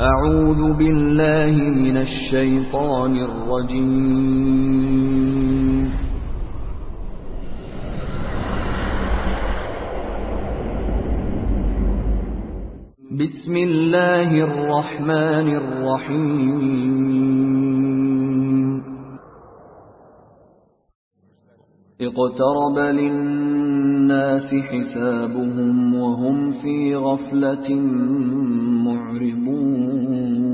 أعوذ بالله من الشیطان الرجیم بسم الله الرحمن الرحیم اقترب للناس حسابهم وهم في غفلة معرضون.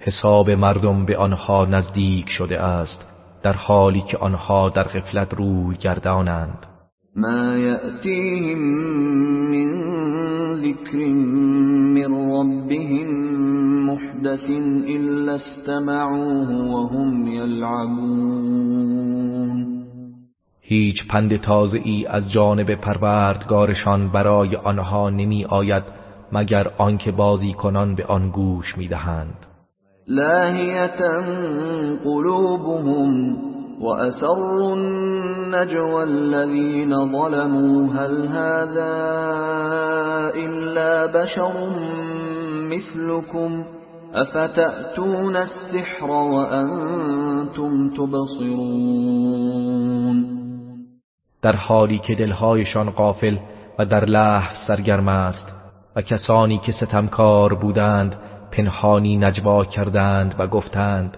حساب مردم به آنها نزدیک شده است در حالی که آنها در غفلت روی گردانند. ما يأتيهم من ذكر من ربهم محدث إلا استمعوه وهم يلعبون هیچ پند تازه ای از جانب پروردگارشان برای آنها نمی آید مگر آنکه بازی کنان به آن گوش می دهند لاهیتا قلوبهم وأسروا النجوى الذين ظلموا هل هذا إلا بشر مثلكم أفتأتون السحر وأنتم تبصرون؟ در حالی که دلهایشان غافل و در لح سرگرم است و کسانی که ستمکار بودند پنهانی نجوا کردند و گفتند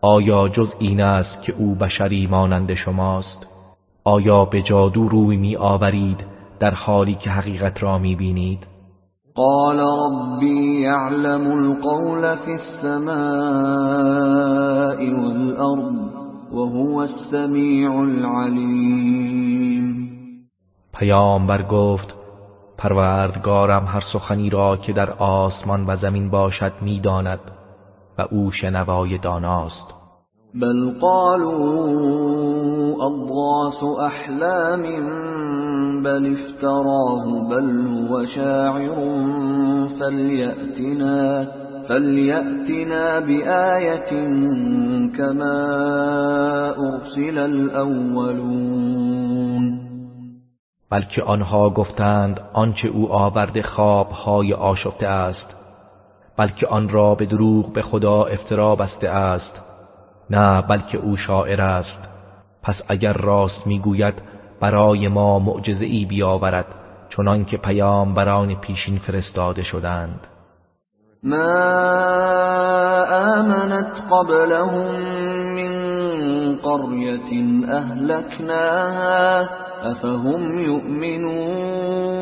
آیا جز این است که او بشری مانند شماست؟ آیا به جادو روی می آورید در حالی که حقیقت را می بینید قال ربی یعلم القول فی السماء والارض. وهو السمیع العلیم پیامبر گفت پروردگارم هر سخنی را که در آسمان و زمین باشد می‌داند و او شنوای داناست. بل قالوا اضغاث احلام بل افتراه بل هو شاعر فليأتنا. فليأتنا بآية كما أرسل الأولون بلکه آنها گفتند آنچه او آورده خوابهای آشفته است بلکه آن را به دروغ به خدا افترا بسته است. نه بلکه او شاعر است. پس اگر راست می‌گوید برای ما معجزه ای بیاورد چنان که پیامبران پیشین فرستاده شدند. ما آمنت قبلهم من قرية اهلكناها افهم یؤمنون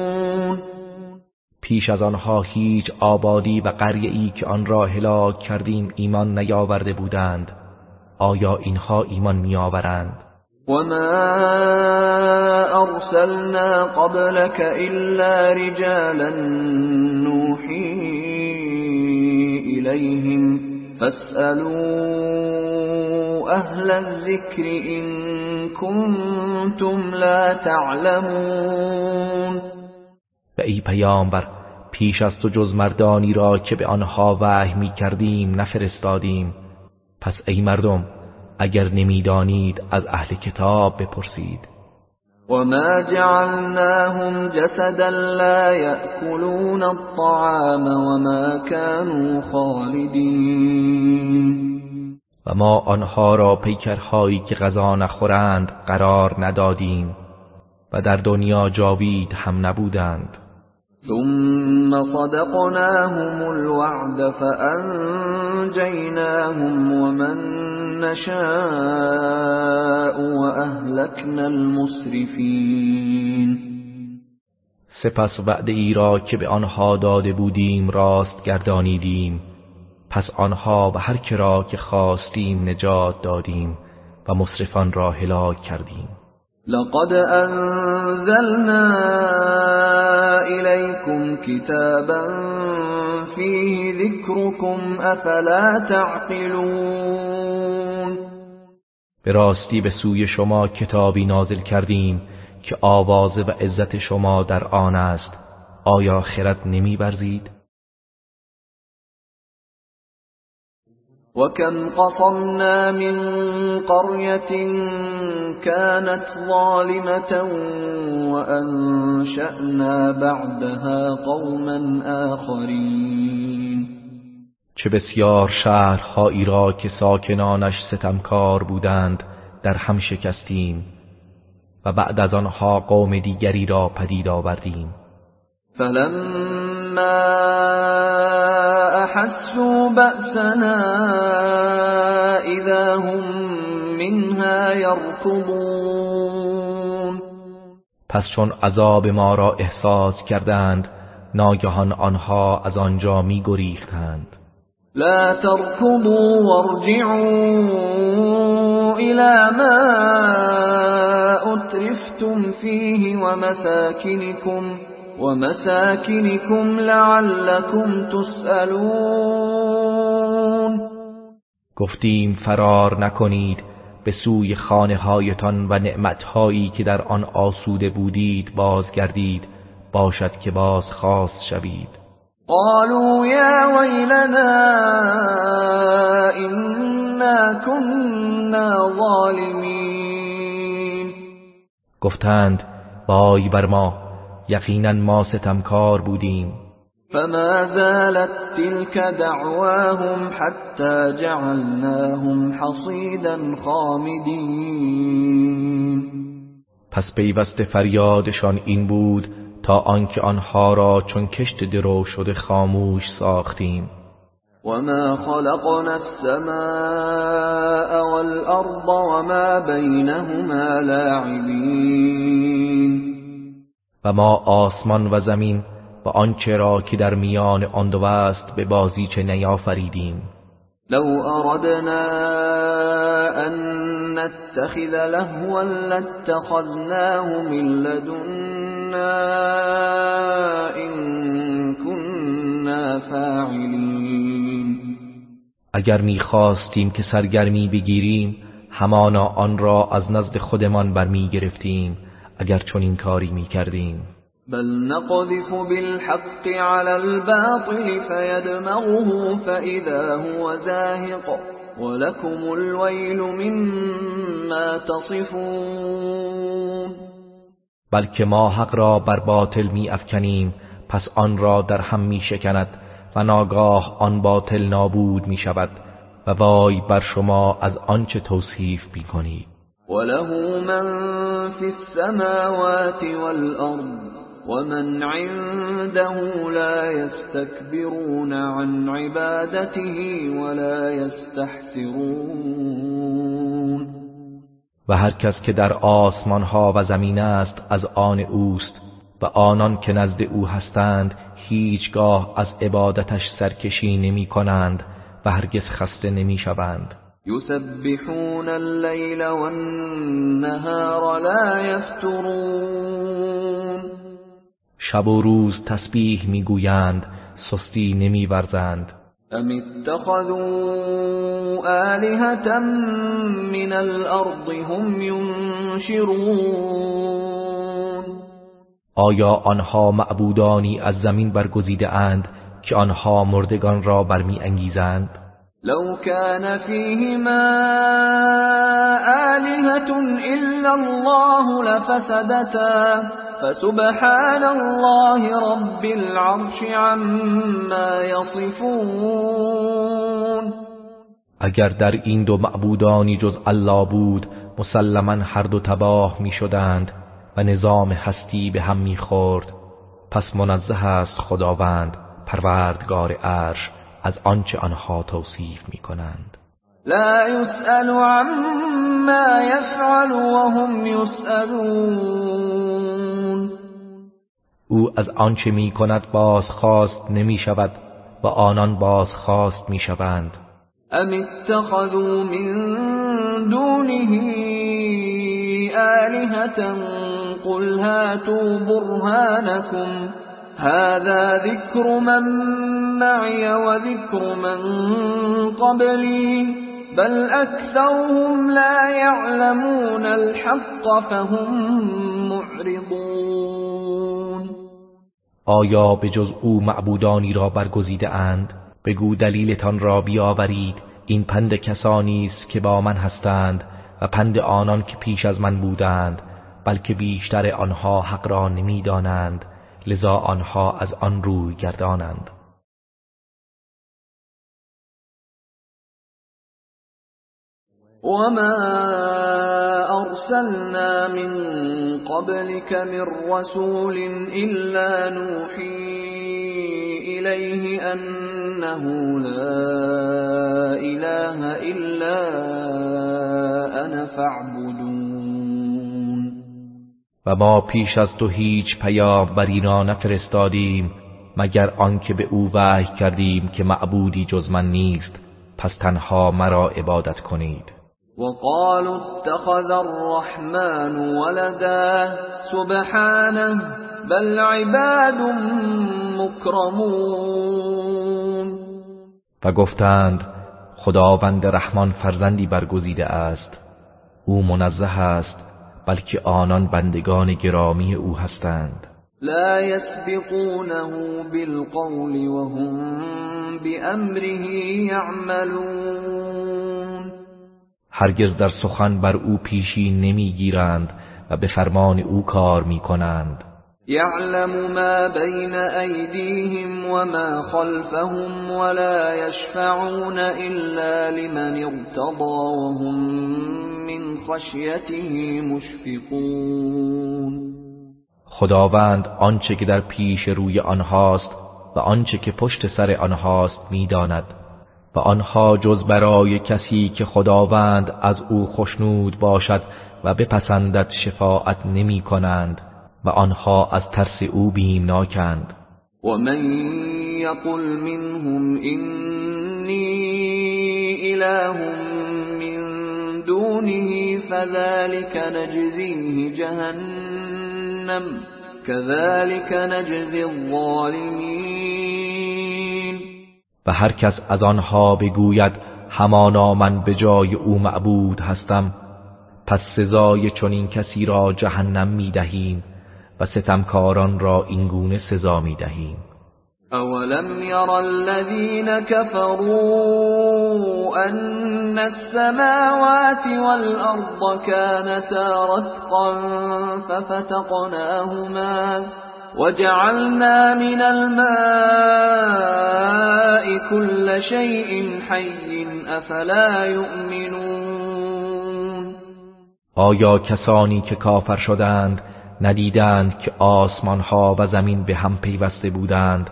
پیش از آنها هیچ آبادی و قریه ای که آن را هلاک کردیم ایمان نیاورده بودند. آیا اینها ایمان میآورند؟ وما ارسلنا قبلك الا رجالا نوحي اليهم فاسالوا اهل الذكر ان كنتم لا تعلمون. و پیامبر پیش از تو جز مردانی را که به آنها وحی می کردیم نفرستادیم. پس ای مردم اگر نمی‌دانید از اهل کتاب بپرسید. وما جعلناهم جسدا لا يأكلون الطعام وما كانوا خالدين و ما آنها را پیکرهایی که غذا نخورند قرار ندادیم و در دنیا جاوید هم نبودند. ثم صدقناهم الوعد فأنجيناهم ومن نشاء وأهلكنا المسرفين سپس وعده ای را که به آنها داده بودیم راست گردانیدیم. پس آنها و هر کرا که خواستیم نجات دادیم و مصرفان را هلاک کردیم. لقد انزلنا إليكم كتابا فيه ذكركم افلا تعقلون. به راستی به سوی شما کتابی نازل کردیم که آوازه و عزت شما در آن است. آیا خرد نمی وكم قصمنا من قرية كانت ظالمة وأنشأنا بعدها قوما آخرین چه بسیار شهرهایی را که ساکنانش ستمکار بودند در هم شکستیم و بعد از آنها قوم دیگری را پدید آوردیم. فلما احسوا بأسنا اذا هم منها يركضون پس چون عذاب ما را احساس کردند ناگهان آنها از آنجا می گریختند لا تركضوا وارجعوا الى ما اترفتم فيه ومساكنكم. ومساكنكم لعلكم تسألون. گفتیم فرار نکنید به سوی خانه هایتان و نعمتهایی که در آن آسوده بودید بازگردید باشد که باز خاص شوید. قالوا یا ویلنا انا كنا ظالمین گفتند وای بر ما یقینا ما ستمکار بودیم. فما زالت تلك دعواهم حتى جعلناهم حصيدا خامدين. پس پیوست فریادشان این بود تا آنکه آنها را چون کشت درو شده خاموش ساختیم. وما خلقنا السماء والأرض وما بينهما لاعبين. و ما آسمان و زمین و آنچه را که در میان آن دو است به بازیچه نیافریدیم. لو اردنا ان نتخذ لهوا لاتخذناه من لدنا ان كنا فاعلین. اگر می‌خواستیم که سرگرمی بگیریم همانا آن را از نزد خودمان برمی گرفتیم اگر چنین کاری می کردیم بل نقذف بالحق على الباطل فيدمغه فإذا هو زاهق ولكم الويل مما تصفون. بلکه ما حق را بر باطل می افکنیم پس آن را در هم می شکند و ناگاه آن باطل نابود می شود و وای بر شما از آنچه توصیف می کنید وله من في السماوات والأرض ومن عنده لا يستكبرون عن عبادته ولا يستحسرون و هر کس که در آسمان ها و زمین است از آن اوست و آنان که نزد او هستند هیچگاه از عبادتش سرکشی نمی کنند و هرگز خسته نمی شوند يسبحون الليل والنهار لا يفترون. شب و روز تسبیح می‌گویند سستی نمیورزند. ام اتخذوا آلهة من الارض هم ينشرون. آیا آنها معبودانی از زمین برگزیده اند که آنها مردگان را برمی انگیزند لو كان فيهما آلهة إلا الله لفسدتا فسبحان الله رب العرش عما يصفون. اگر در این دو معبودانی جز الله بود مسلما هر دو تباه می شدند و نظام هستی به هم می خورد. پس منزه است خداوند پروردگار عرش. از آنچه آنها توصیف می کنند لا يسأل عما يفعل وهم يسألون او از آنچه می کند بازخواست نمی شود و آنان بازخواست می شوند ام اتخذوا من دونه آلهة قل هاتوا برهانكم هذا ذكر من معي وذكر من قبلي بل أكثرهم لا يعلمون الحق فهم معرضون. آیا به جز او معبودانی را برگزیده اند؟ بگو دلیلتان را بیاورید. این پند کسانی است که با من هستند و پند آنان که پیش از من بودند بلکه بیشتر آنها حق را نمی‌دانند لذا آنها از آن روی گردانند. وما أرسلنا من قبلك من رسول إلا نوحي إليه أنه لا إله إلا أنا فاعبدون و ما پیش از تو هیچ پیامبری را نفرستادیم مگر آنکه به او وحی کردیم که معبودی جز من نیست پس تنها مرا عبادت کنید. وقالوا اتخذ الرحمن ولدا سبحانه بل عباد مکرمون و گفتند خداوند رحمان فرزندی برگزیده است. او منزه است بلکه آنان بندگان گرامی او هستند. لا يسبقونه بالقول وهم بأمره يعملون. هرگز در سخن بر او پیشی نمی‌گیرند و به فرمان او کار می‌کنند. یعلم ما بین ایدیهم وما خلفهم ولا يشفعون الا لمن ارتضى وهم من خشیته مشفقون. خداوند آنچه که در پیش روی آنهاست و آنچه که پشت سر آنهاست می‌داند. و آنها جز برای کسی که خداوند از او خشنود باشد و بپسندد شفاعت نمی کنند و آنها از ترس او بیمناکند. و من یقل منهم اینی اله من دونه فذلك نجزیه جهنم كذلك نجزی الظالمین و هر کس از آنها بگوید همانا من به جای او معبود هستم. پس سزای چنین کسی را جهنم می دهیم و ستمکاران را اینگونه سزا می دهیم اولم ير الذين كفروا ان السماوات والارض كانتا رتقا ففتقناهما وجعلنا من الماء كل شيء حي افلا يؤمنون. آیا کسانی که کافر شدند ندیدند که آسمان ها و زمین به هم پیوسته بودند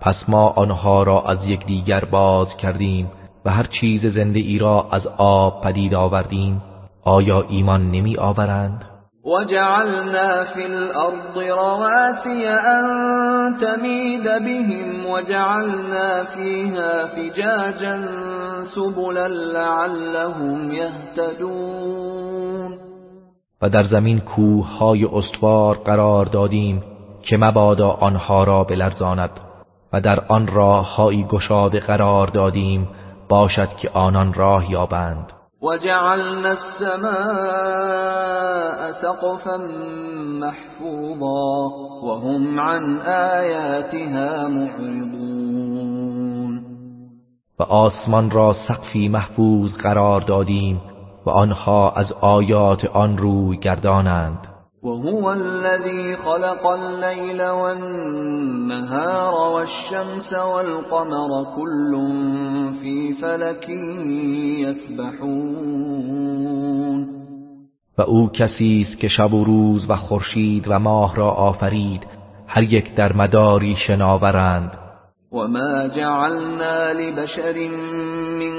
پس ما آنها را از یکدیگر باز کردیم و هر چیز زنده ای را از آب پدید آوردیم؟ آیا ایمان نمی آورند؟ وجعلنا في الأرض رواسي أن تميد بهم وجعلنا فيها فجاجا سبلا لعلهم يهتدون. و در زمین کوه های استوار قرار دادیم که مبادا آنها را بلرزاند و در آن راه هایی گشاده قرار دادیم باشد که آنان راه یابند. وجعلنا السماء سقفا محفوظا وهم عن آياتها معرضون. و آسمان را سقفی محفوظ قرار دادیم و آنها از آیات آن روی گردانند. وهو الذي خلق الليل والنهار والشمس والقمر كل في فلك يسبحون. و او کسی است که شب و روز و خورشید و ماه را آفرید هر یک در مداری شناورند. وما جعلنا لبشر من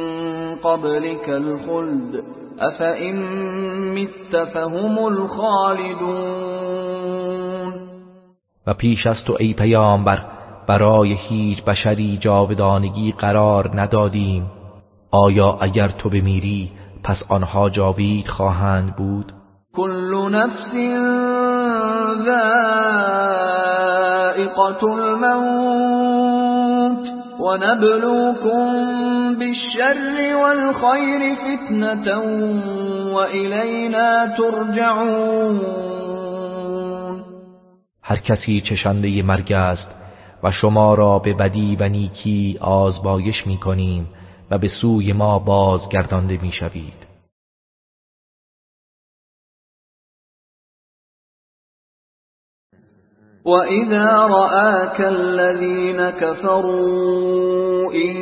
قبلك الخلد. افئن مت فهم الخالدون و پیش از تو ای پیامبر برای هیچ بشری جاودانگی قرار ندادیم. آیا اگر تو بمیری پس آنها جاوید خواهند بود؟ كل نفس ذائقة الموت ونبلوكم بالشر والخير فتنة وإلينا ترجعون هر کسی چشنده مرگ است و شما را به بدی و نیکی آزمایش می کنیم و به سوی ما بازگردانده می‌شوید. وَإِذَا رَآكَ الَّذِينَ كَفَرُوا إِن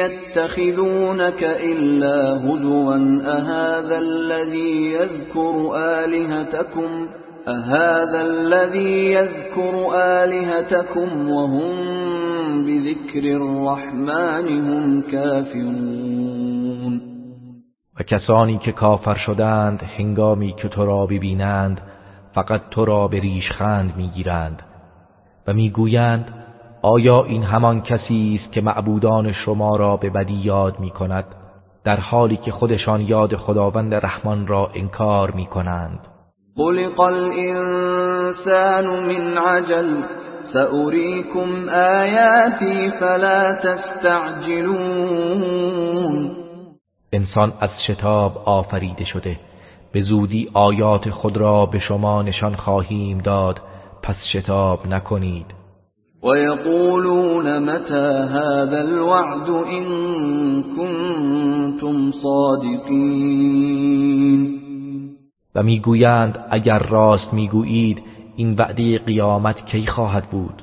يَتَّخِذُونَكَ إِلَّا هُزُوًا أَهَذَا الَّذِي يَذْكُرُ آلِهَتَكُمْ أَهَذَا الَّذِي يَذْكُرُ آلِهَتَكُمْ وَهُمْ بِذِكْرِ الرَّحْمَنِ هُمْ كَافِرُونَ و کسانی که کافر شدند هنگامی که تو را ببینند فقط تو را به ریشخند می‌گیرند و می‌گویند آیا این همان کسی است که معبودان شما را به بدی یاد می کند در حالی که خودشان یاد خداوند رحمان را انکار می کنند خلق الانسان من عجل سأريكم آیاتی فلا تستعجلون. انسان از شتاب آفریده شده. به زودی آیات خود را به شما نشان خواهیم داد پس شتاب نکنید. ويقولون متى هذا الوعد إن كنتم صادقین و می‌گویند اگر راست می‌گویید این وعده قیامت کی خواهد بود؟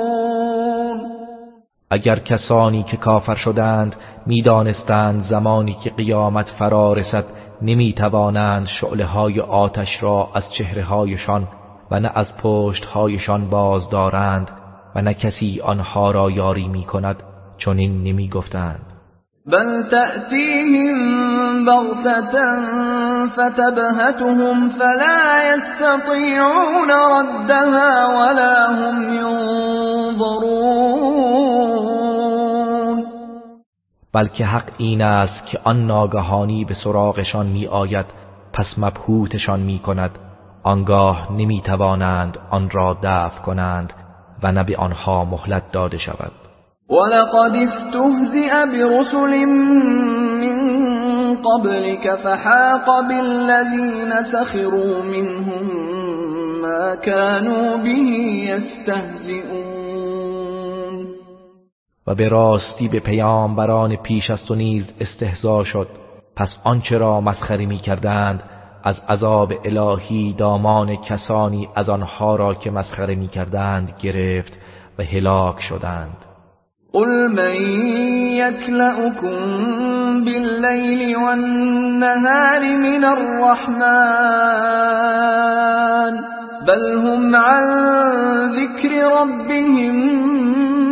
اگر کسانی که کافر شدند می‌دانستند زمانی که قیامت فرا رسد نمی توانند شعله های آتش را از چهره هایشان و نه از پشت هایشان باز دارند و نه کسی آنها را یاری می کند چون این نمی گفتند بل تأتیهم بغتتا فتبهتهم فلا يستطيعون ردها ولا هم ينظرون. بلکه حق این است که آن ناگهانی به سراغشان می آید پس مبهوتشان می کند آنگاه نمی توانند آن را دفع کنند و نه به آنها مهلت داده شود. ولقد استهزئ برسل من قبلك فحاق بالذين سخروا منهم ما كانوا به يستهزئون و به راستی به پیامبران پیش از تو نیز استهزا شد. پس آنچه را مسخره می کردند از عذاب الهی دامان کسانی از آنها را که مسخره می کردند گرفت و هلاک شدند. قل من يكلأكم بالليل والنهار من الرحمن. بل هم عن ذكر ربهم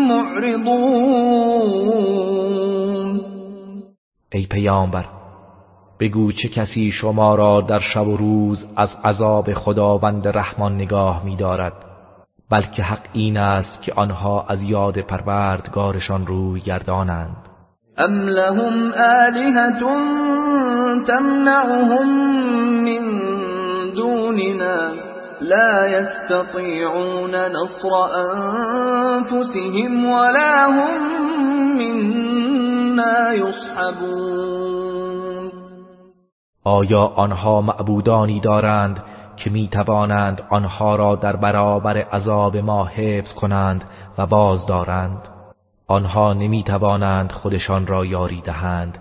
معرضون. ای پیامبر بگو چه کسی شما را در شب و روز از عذاب خداوند رحمان نگاه می‌دارد بلکه حق این است که آنها از یاد پروردگارشان روی گردانند. ام لهم آلهة تمنعهم من دوننا؟ لا يستطيعون نصر أنفسهم ولا هم منا يصحبون. آیا آنها معبودانی دارند که می توانند آنها را در برابر عذاب ما حفظ کنند و باز دارند؟ آنها نمی توانند خودشان را یاری دهند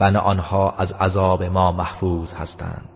نه آنها از عذاب ما محفوظ هستند.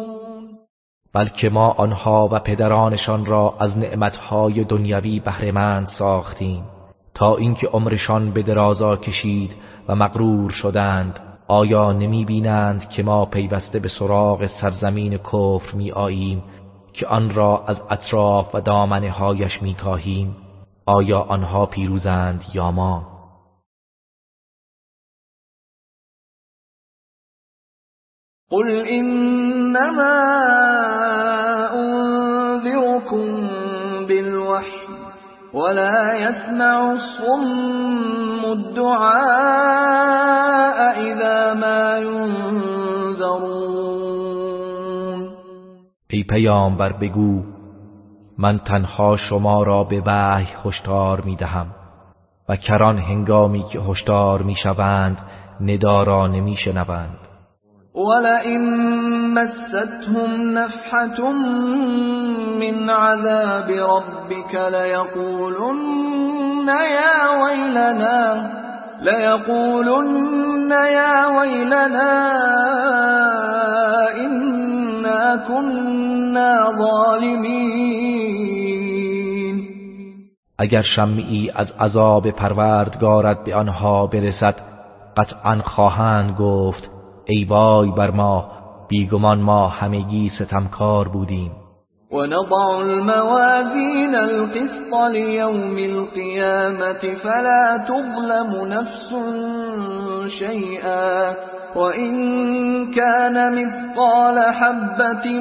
بلکه ما آنها و پدرانشان را از نعمتهای دنیوی بهرهمند ساختیم. تا اینکه عمرشان به درازا کشید و مغرور شدند آیا نمی بینند که ما پیوسته به سراغ سرزمین کفر می آییم که آن را از اطراف و دامنه هایش میکاهیم؟ آیا آنها پیروزند یا ما؟ قل انما انذركم بالوحی ولا يسمع الصم الدعاء اذا ما ينذرون. ای پیامبر بگو من تنها شما را به وحی هشدار می دهم و کران هنگامی که هشدار می شوند را نمی شنوند ولئن مستهم نفحة من عذاب ربك ليقولن يا ويلنا ليقولن يا ويلنا إنا كنا ظالمين. اگر شمعی از عذاب پروردگارت به آنها برسد قطعا خواهند گفت ای وای بر ما بیگمان ما همگی ستمکار بودیم. ونضع الموازين القسط ليوم القيامة فلا تظلم نفس شيئا وإن كان مثقال حبة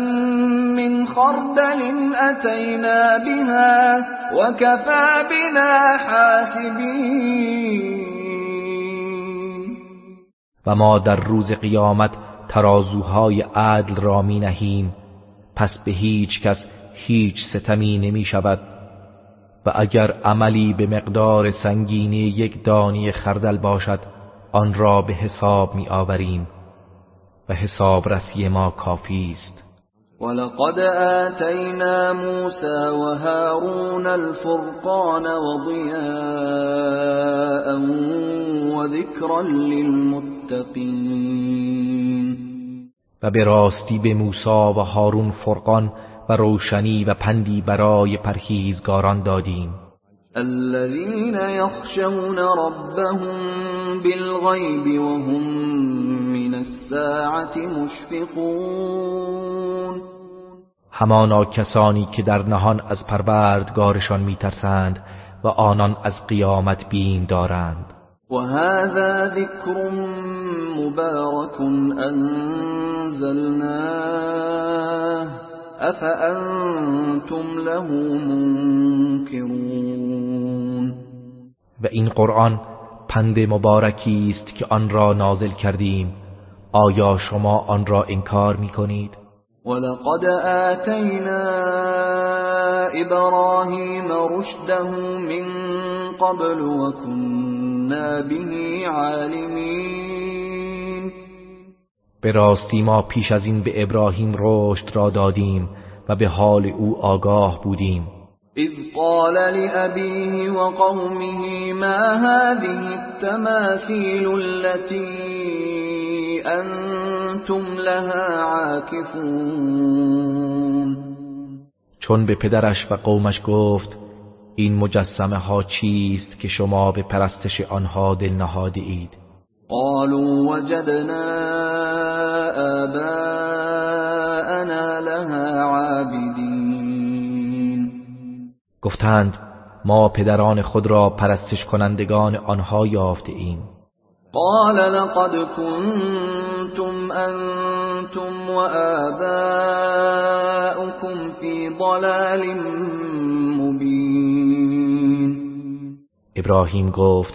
من خردل أتينا بها وكفى بنا حاسبين. و ما در روز قیامت ترازوهای عدل را می نهیم. پس به هیچ کس هیچ ستمی نمی شود. و اگر عملی به مقدار سنگینی یک دانی خردل باشد آن را به حساب می آوریم. و حساب رسی ما کافی است. ولقد آتينا موسى وهارون الفرقان وضياء وذكرا للمتقين و به راستی به موسی و هارون فرقان و روشنی و پندی برای پرهیزگاران دادیم. الذين يخشون ربهم بالغيب وهم من الساعة مشفقون. همانا کسانی که در نهان از پروردگارشان میترسند و آنان از قیامت بیم دارند. و هذا ذکر مبارک انزلناه افانتم له منکرون و این قرآن پند مبارکی است که آن را نازل کردیم. آیا شما آن را انکار می کنید؟ ولقد آتينا إبراهيم رشده من قبل وكنا به عالمين به راستی ما پیش از این به ابراهیم رشد را دادیم و به حال او آگاه بودیم. اذ قال لأبيه وقومه ما هذه التماثيل التي انتم لها عاكفون چون به پدرش و قومش گفت این مجسمه ها چیست که شما به پرستش آنها دل نهاده اید قالوا وجدنا آباءنا لها عابدین. گفتند ما پدران خود را پرستش کنندگان آنها یافته ایم قال لقد كنتم انتم وآباؤكم في ضلال ابراهیم گفت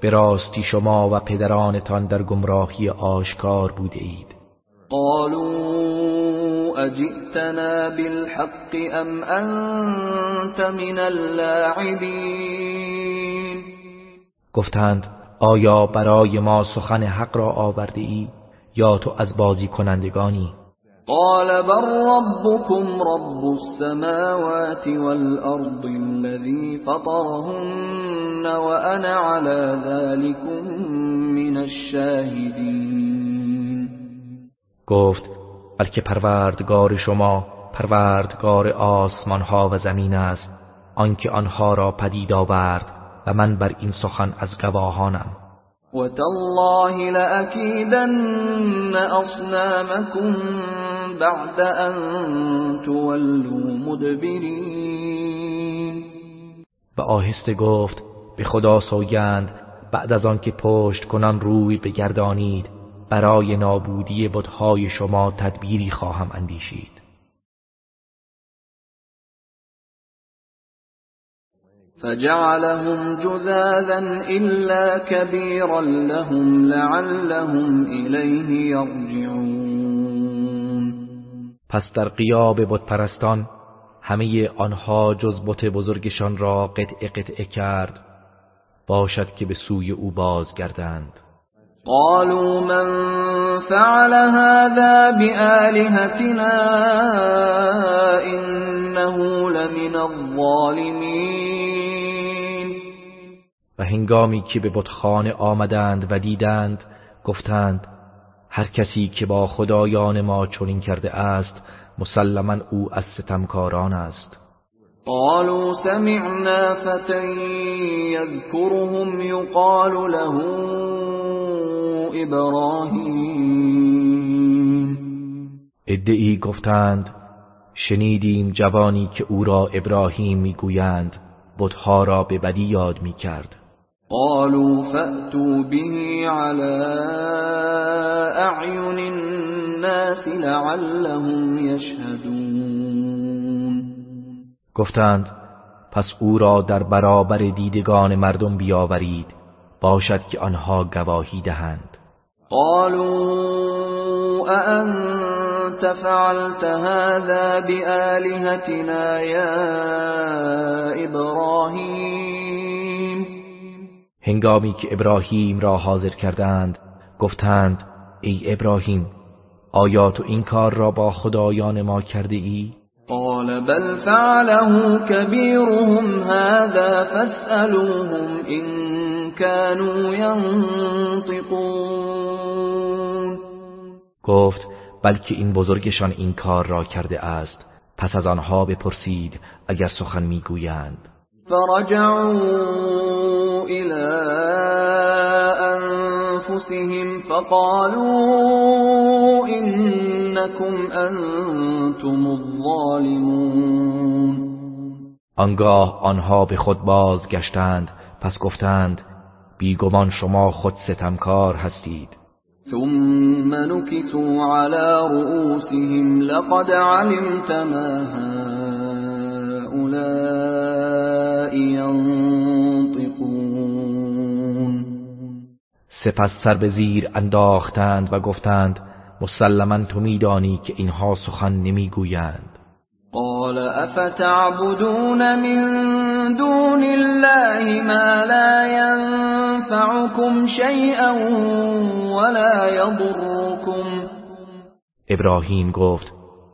به راستی شما و پدرانتان در گمراهی آشکار بوده اید. قالوا اجئتنا بالحق ام انت من اللاعبین؟ گفتند آیا برای ما سخن حق را آورده ای یا تو از بازی کنندگانی قال بل ربكم رب السماوات والأرض الذي فطرهن وأنا على ذلكم من الشاهدين. گفت بلکه پروردگار شما پروردگار آسمان ها و زمین است. آنکه آنها را پدید آورد و من بر این سخن از گواهانم. وتالله لأكيدن أصنامكم بعد ان تولوا مدبرین و آهسته گفت به خدا سوگند بعد از آنکه پشت کنان روی بگردانید برای نابودی بتهای شما تدبیری خواهم اندیشید. فجعلهم جذاذا إلا كبيرا لهم لعلهم إليه يرجعون. پس در قیاب بت پرستان همه آنها جز بت بزرگشان را قطع قطع کرد باشد که به سوی او بازگردند. قالوا من فعل هذا بآلهتنا إنه لمن الظالمین و هنگامی که به بتخانه آمدند و دیدند گفتند هر کسی که با خدایان ما چنین کرده است مسلما او از ستمکاران است. قالوا سمعنا فتى يذكرهم يقال له ابراهیم ادعی گفتند شنیدیم جوانی که او را ابراهیم می‌گویند بتها را به بدی یاد می‌کرد. قالوا فأتوا به على اعین الناس لعلهم یشهدون گفتند پس او را در برابر دیدگان مردم بیاورید باشد که آنها گواهی دهند. قالوا أأنت فعلت هذا بآلهتنا يا ابراهیم هنگامی که ابراهیم را حاضر کردند گفتند ای ابراهیم آیا تو این کار را با خدایان ما کرده ای؟ قال بل فعله كبيرهم هذا فاسألوهم إن كانوا ينطقون. گفت بلکه این بزرگشان این کار را کرده است پس از آنها بپرسید اگر سخن می‌گویند. فرجعوا الى انفسهم فقالوا انكم انتم الظالمون. آنگاه آنها به خود بازگشتند پس گفتند بیگمان شما خود ستمکار هستید. ثم نكسوا على رؤوسهم لقد علمت ما هؤلاء ينطقون. سپس سر به زیر انداختند و گفتند مسلما تو میدانی که اینها سخن نمی‌گویند. قال افتعبدون من دون الله ما لا ينفعكم شيئا ولا يضركم؟ ابراهیم گفت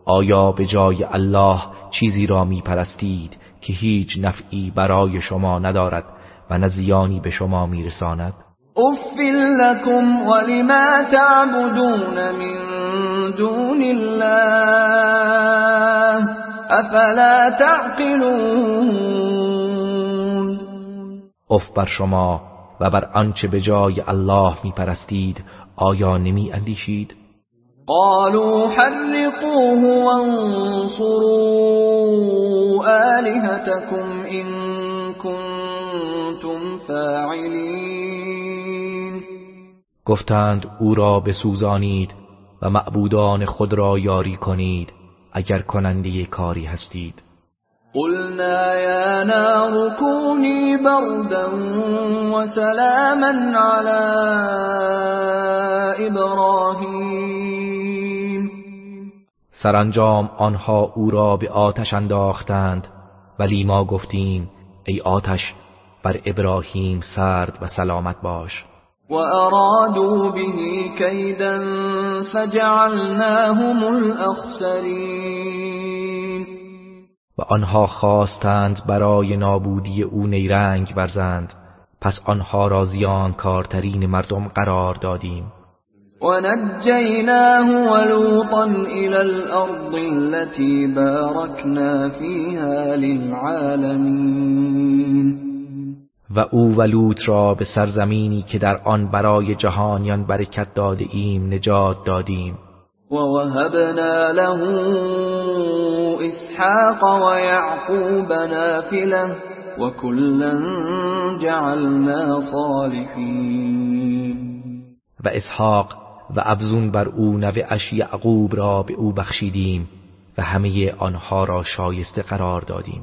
آیا به جای الله چیزی را می پرستید که هیچ نفعی برای شما ندارد و نه زیانی به شما میرساند؟ اف لكم ولما تعبدون من دون الله افلا تعقلون؟ اف بر شما و بر آنچه به جای الله میپرستید آیا نمی اندیشید قالوا حرقوه وانصروا آلهتكم إن كنتم فاعلین گفتند او را بسوزانید. و معبودان خود را یاری کنید اگر کننده کاری هستید. قلنا یا نار كوني بردا وسلاما على ابراهیم سرانجام آنها او را به آتش انداختند ولی ما گفتیم ای آتش بر ابراهیم سرد و سلامت باش. وأرادوا به كيدا فجعلناهم الأخسرين و آنها خواستند برای نابودی او نیرنگ برزند پس آنها را زیان کارترین مردم قرار دادیم. ونجيناه ولوطا إلى الأرض التي باركنا فيها للعالمين و او و لوط را به سرزمینی که در آن برای جهانیان برکت داده ایم نجات دادیم. ووهبنا له إسحاق ويعقوب نافلة وكلا جعلنا صالحين و اسحاق و ابزون بر او اش یعقوب را به او بخشیدیم و همه آنها را شایسته قرار دادیم.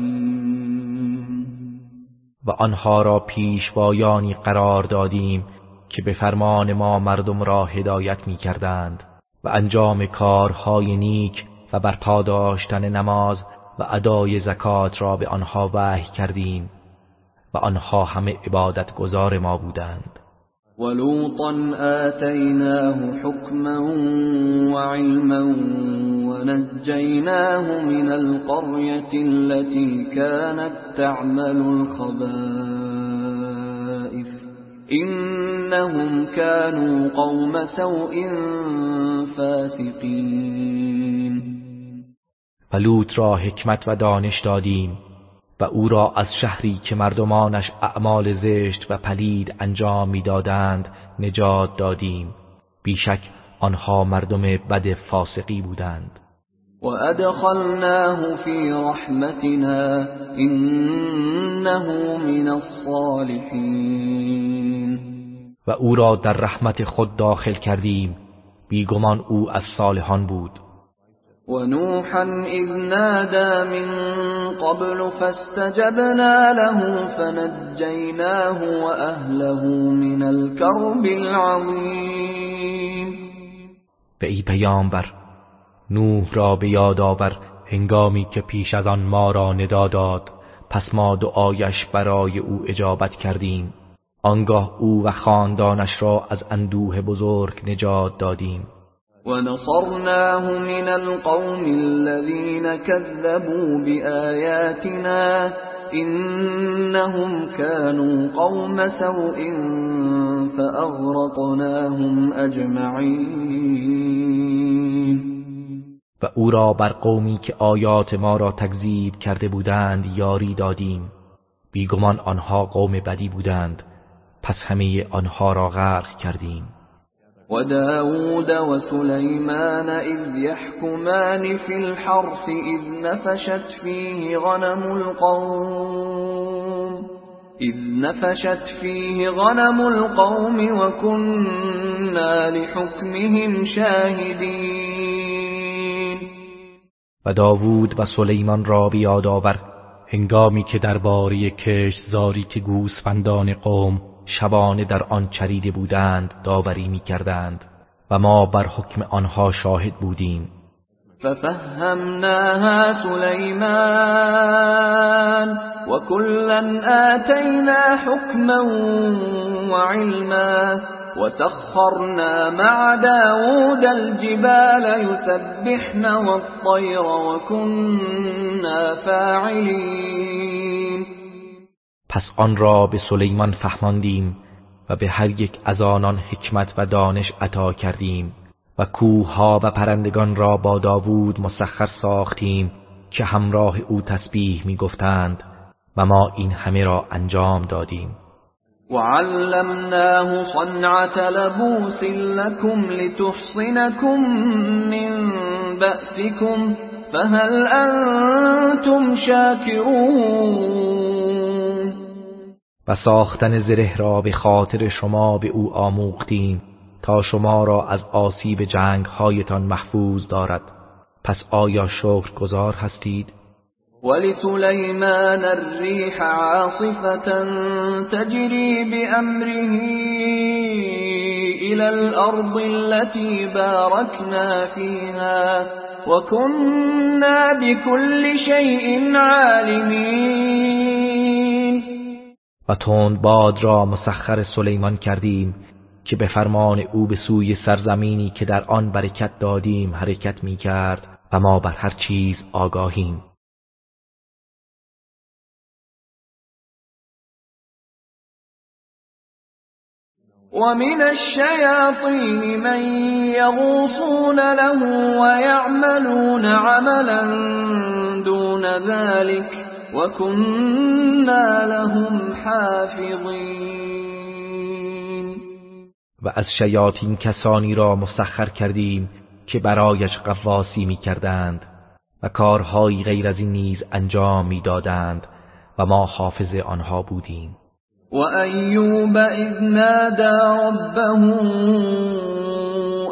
و آنها را پیشوایانی قرار دادیم که به فرمان ما مردم را هدایت می کردند و انجام کارهای نیک و برپا داشتن نماز و ادای زکات را به آنها وحی کردیم و آنها همه عبادت گذار ما بودند. ولوطا آتیناه حکما وعلما ونجیناه من القرية التي كانت تعمل الخبائث. إنهم كانوا قوم سوء فاسقين. و لوط را حکمت و دانش دادیم. و او را از شهری که مردمانش اعمال زشت و پلید انجام می‌دادند نجات دادیم. بیشک آنها مردم بد فاسقی بودند. و ادخلناه فی رحمتنا انه من الصالحین. و او را در رحمت خود داخل کردیم. بیگمان او از صالحان بود. ونوحا إذ نادى من قبل فاستجبنا له فنجيناه وأهله من الكرب العظيم. به ای پیامبر نوح را به یاد آور هنگامی که پیش از آن ما را ندا داد پس ما دعایش برای او اجابت کردیم. آنگاه او و خاندانش را از اندوه بزرگ نجات دادیم. ونصرناه من القوم الذين كذبوا بآياتنا إنهم كانوا قوم سوء فأغرقناهم أجمعين. و او را بر قومی که آیات ما را تکذیب کرده بودند یاری دادیم. بیگمان آنها قوم بدی بودند پس همه آنها را غرق کردیم. وداود وسليمان إذ يحكمان في الحرث إذ نفشت فيه غنم القوم إذ نفشت فيه غنم القوم وكنا لحكمهم شاهدين. و داوود و سلیمان را بیاد آور هنگامی که درباره کشتزاری که گوسفندان قوم شبانه در آن چریده بودند داوری می کردند و ما بر حکم آنها شاهد بودیم. ففهمناها سلیمان وكلا آتینا حکما وعلما وسخرنا مع داود الجبال يسبحن والطير وكنا فاعلين پس آن را به سلیمان فهماندیم و به هر یک از آنان حکمت و دانش عطا کردیم و کوه و پرندگان را با داوود مسخر ساختیم که همراه او تسبیح می گفتند و ما این همه را انجام دادیم. وعلمناه صنعت لبوس لكم لتحصنكم من بأسكم فهل أنتم شاكرون و ساختن زره را به خاطر شما به او آموختیم تا شما را از آسیب جنگ هایتان محفوظ دارد پس آیا شکر گذار هستید؟ ولسليمان الريح عاصفة تجري بأمره إلى الأرض التي باركنا فيها وكنا بكل شيء عالمين و تند باد را مسخر سلیمان کردیم که به فرمان او به سوی سرزمینی که در آن برکت دادیم حرکت می کرد و ما بر هر چیز آگاهیم. ومن الشياطين من يغوصون له ويعملون عملا دون ذلك. وكنا لهم حافظین و از شیاطین کسانی را مسخر کردیم که برایش قواسی می کردند و کارهایی غیر از این نیز انجام می‌دادند و ما حافظ آنها بودیم. وأيوب إذ نادى ربه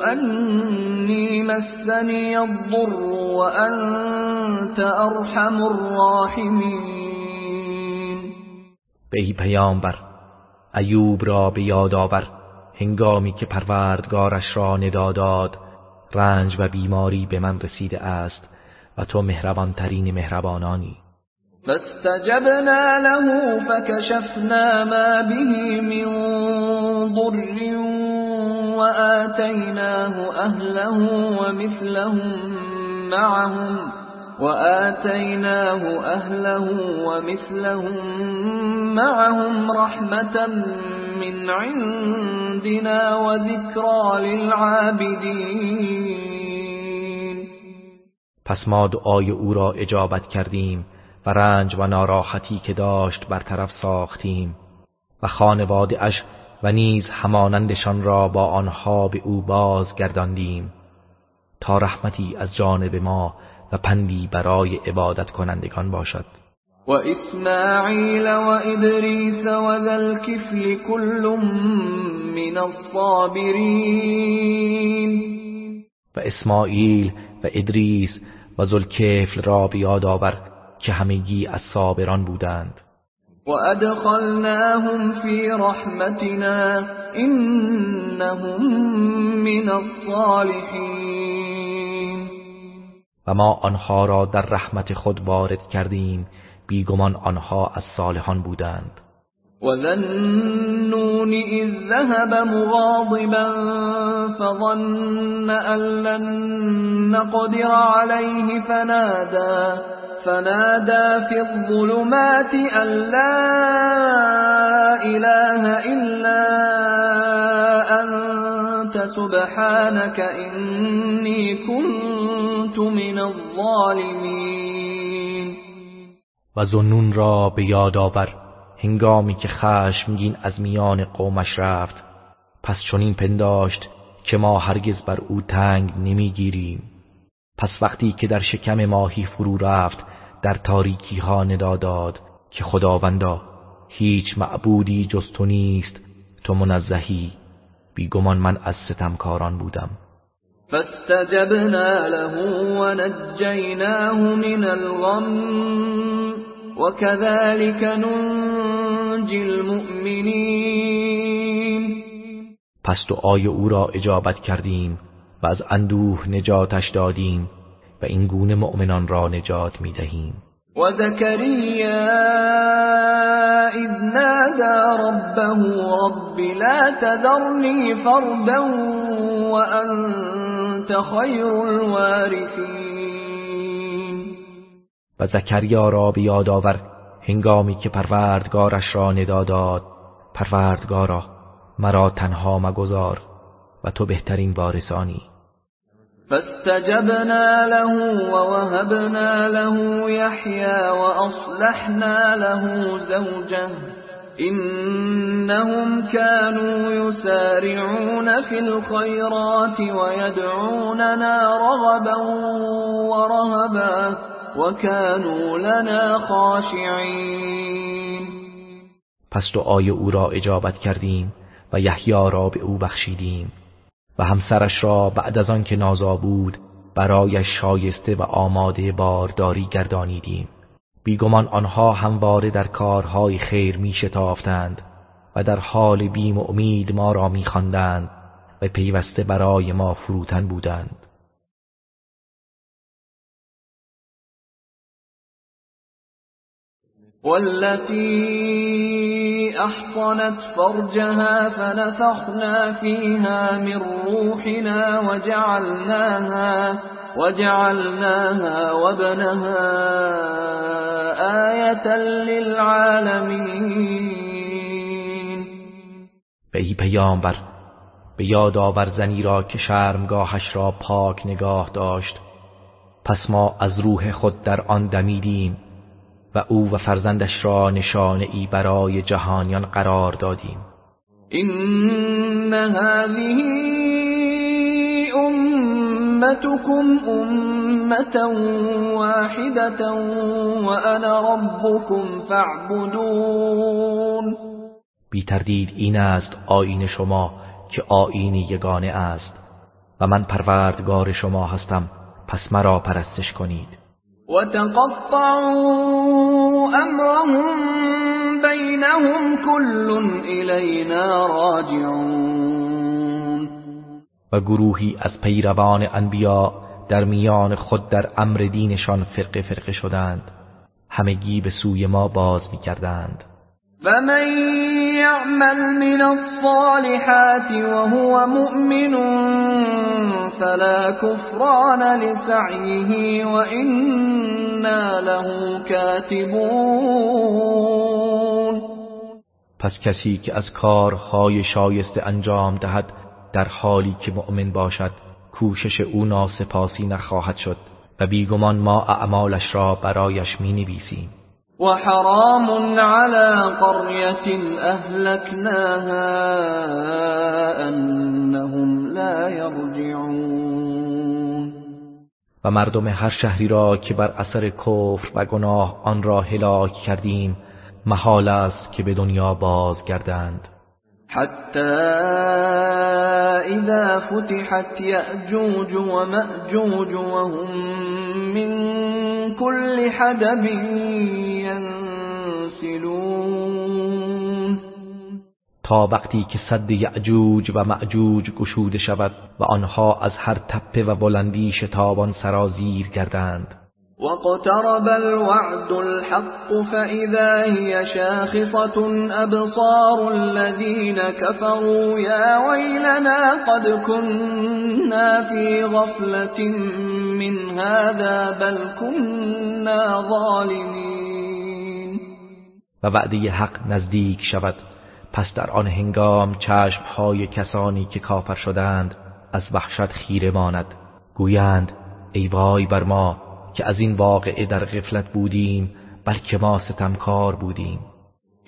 أني مسني الضر وأنت أرحم الراحمين. به ای پیامبر ایوب را به یاد آور هنگامی که پروردگارش را ندا داد رنج و بیماری به من رسیده است و تو مهربانترین مهربانانی. فاستجبنا له فكشفنا ما به من ضر وآتيناه أهله ومثلهم معهم وآتيناه أهله ومثلهم معهم رحمة من عندنا وذكرى للعابدين. پس ما دعای او را اجابت کردیم و رنج و ناراحتی که داشت برطرف ساختیم و خانواده اش و نیز همانندشان را با آنها به او بازگرداندیم تا رحمتی از جانب ما و پندی برای عبادت کنندگان باشد. و اسماعیل و ادریس و ذلکفل کل من الصابرین. و اسماعیل و ادریس و ذلکفل را بیاد آور که همگی از صابران بودند. و ادخلناهم فی رحمتنا انهم من الصالحین و ما آنها را در رحمت خود وارد کردیم بیگمان آنها از صالحان بودند. وذنون إذ ذهب مغاضبا فظن أن لن نقدر عليه فنادى فنادى في الظلمات أن لا إله إلا أنت سبحانك إني كنت من الظالمين. و را به یاد هنگامی که خشمگین از میان قومش رفت پس چنین پنداشت که ما هرگز بر او تنگ نمی‌گیریم. پس وقتی که در شکم ماهی فرو رفت در تاریکی ها ندا داد که خداوندا هیچ معبودی جز تو نیست تو منزهی. بیگمان من از ستمکاران بودم. فاستجبنا له ونجيناه من الغم وكذلك ننجي المؤمنين پس دعای او را اجابت کردیم و از اندوه نجاتش دادیم و این گونه مؤمنان را نجات می دهیم و زکریا اذ نادى ربه رب لا تذرنی فردا و انت خیر الوارثین. و زکریا را به یاد آور هنگامی که پروردگارش را ندا داد پروردگارا مرا تنها مگذار و تو بهترین وارثانی. فاستجبنا له ووهبنا له يحيى وأصلحنا له زوجه. إنهم كانوا يسارعون في الخيرات ويدعوننا رغبا ورهبا وكانوا لنا خاشعين. پس دعای او را اجابت کردیم و یحیی را به او بخشیدیم و همسرش را بعد از آن که نازا بود برایش شایسته و آماده بارداری گردانیدیم. بیگمان آنها همواره در کارهای خیر می شتافتند و در حال بیم و امید ما را می و پیوسته برای ما فروتن بودند. والتي احصنت فرجها فنفخنا فيها من روحنا وجعلناها وجعلناها وابنها آية للعالمین به پیامبر به یاد آور زنی را که شرمگاهش را پاک نگاه داشت. پس ما از روح خود در آن دمیدیم. و او و فرزندش را نشانه ای برای جهانیان قرار دادیم. این هذه امتكم امتا واحدة وانا ربكم فاعبدون. بی تردید این است آین شما که آینی یگانه است و من پروردگار شما هستم پس مرا پرستش کنید. وتقطعوا امرهم بینهم كل الینا راجعون و گروهی از پیروان انبیا در میان خود در امر دینشان فرقه فرقه شدند. همگی به سوی ما باز می‌کردند. فمن يعمل من الصالحات وهو مؤمن فلا كفران لسعيه وإنا له كاتبون پس کسی که از کارهای شایسته انجام دهد در حالی که مؤمن باشد کوشش او ناسپاسی نخواهد شد و بیگمان ما اعمالش را برایش می نویسیم وحرام على قرية أهلكناها أنهم لا يرجعون. و مردم هر شهری را که بر اثر کفر و گناه آن را هلاک کردیم محال است که به دنیا بازگردند. حتى إذا فتحت يأجوج ومأجوج وهم من كل حدب ينسلون. تا وقتی که صد یعجوج و معجوج گشوده شود و آنها از هر تپه و بلندی شتابان سرازیر گردند واقترب الوعد الحق فإذا هي شاخصة أبصار الذين كفروا يا ويلنا قد كنا في غفلة من هذا بل كنا ظالمين. و وعده حق نزدیک شود. پس در آن هنگام چشمهای کسانی که کافر شدند از وحشت خیره ماند. گویند ای وای بر ما که از این واقعه در غفلت بودیم بلکه ما ستمکار بودیم.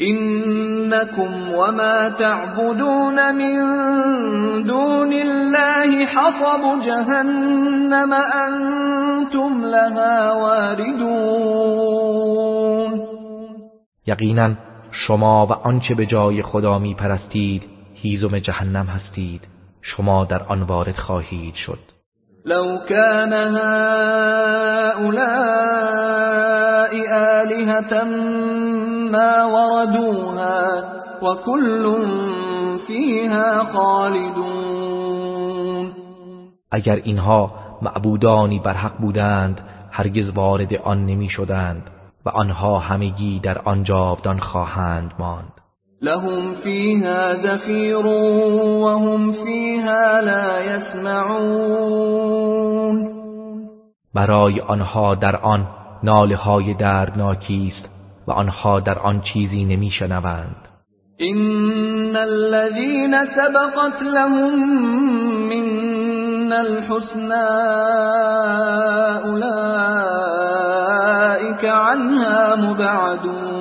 إنكم وما تعبدون من دون الله حصب جهنم انتم لها واردون. یقینا شما و آنچه به جای خدا می پرستید هیزم جهنم هستید. شما در آن وارد خواهید شد. لو كان هؤلاء آلهة ما وردوها وكل فيها خالدون. اگر اینها معبودانی بر حق بودند هرگز وارد آن نمی شدند و آنها همگی در آن جاودان خواهند ماند. لهم فيها زفير وهم فيها لا يسمعون. برای آنها در آن ناله های دردناکی است و آنها در آن چیزی نمیشنوند. ان الذين سبقت لهم من الحسنى اولئك عنها مبعدون.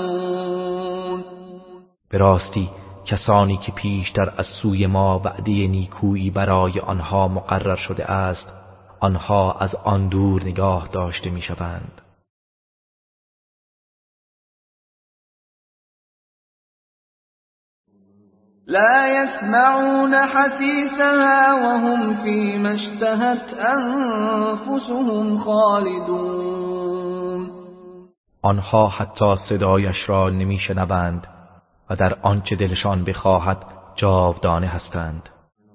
به راستی کسانی که پیشتر از سوی ما وعده نیکویی برای آنها مقرر شده است آنها از آن دور نگاه داشته می‌شوند. لا يسمعون حسيسها وهم فيما اشتهت أنفسهم خالدون. آنها حتی صدایش را نمیشنوند. و در آنچه دلشان بخواهد جاودانه هستند.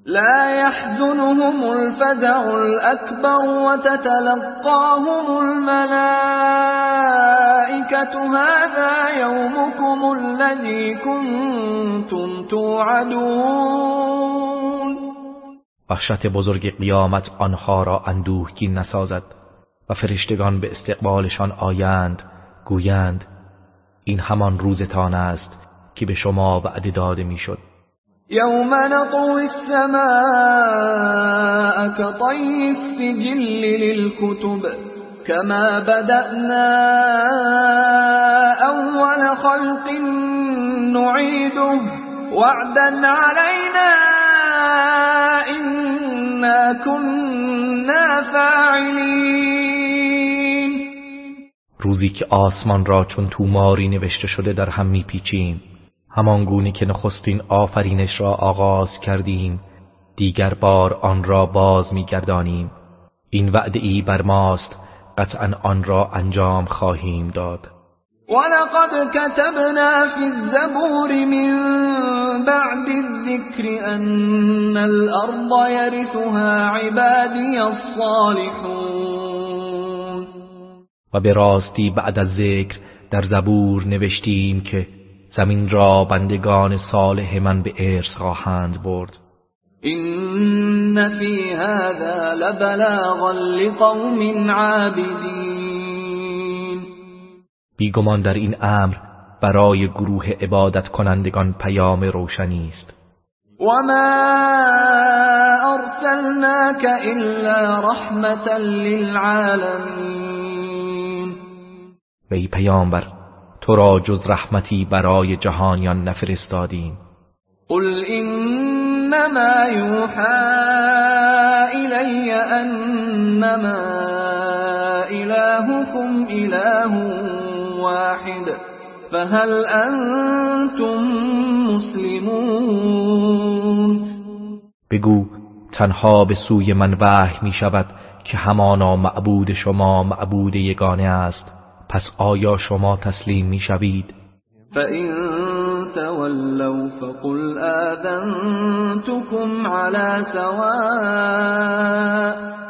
لا يحزنهم الفزع الأكبر وتتلقاهم الملائكة. هذا يومكم الذي كنتم توعدون. وحشت بزرگ قیامت آنها را اندوهگین نسازد و فرشتگان به استقبالشان آیند گویند این همان روزتان است که به شما وعده داده می‌شد. یوم نطوی السماء كطی السجل للكتب كما بدأنا اول خلق نعيده وعدا علينا إنا كنا فاعلين روزی که آسمان را چون توماری نوشته شده در هم میپیچیم. همان گونه که نخستین آفرینش را آغاز کردیم دیگر بار آن را باز میگردانیم. این وعده ای بر ماست قطعا آن را انجام خواهیم داد. ولقد كتبنا في الزبور من بعد الذكر أن الأرض يرثها عبادي الصالحون. و به راستی بعد از ذکر در زبور نوشتیم که زمین را بندگان صالح من به ارث خواهند برد. این فی هذا لبلاغا لقوم عابدین بیگمان در این امر برای گروه عبادت کنندگان پیام روشنی است. وما ارسلناك الا رحمتا للعالمین و ای پیامبر تو را جز رحمتی برای جهانیان نفرستادیم. قل انما یوحى الی انما الهكم اله واحد فهل انتم مسلمون؟ بگو تنها به سوی من وحی می شود که همانا معبود شما معبود یگانه است. پس آیا شما تسلیم می شوید؟ فَإِن تَوَلَّوْا فَقُلْ آذَنْتُكُمْ عَلَى سَوَاءٍ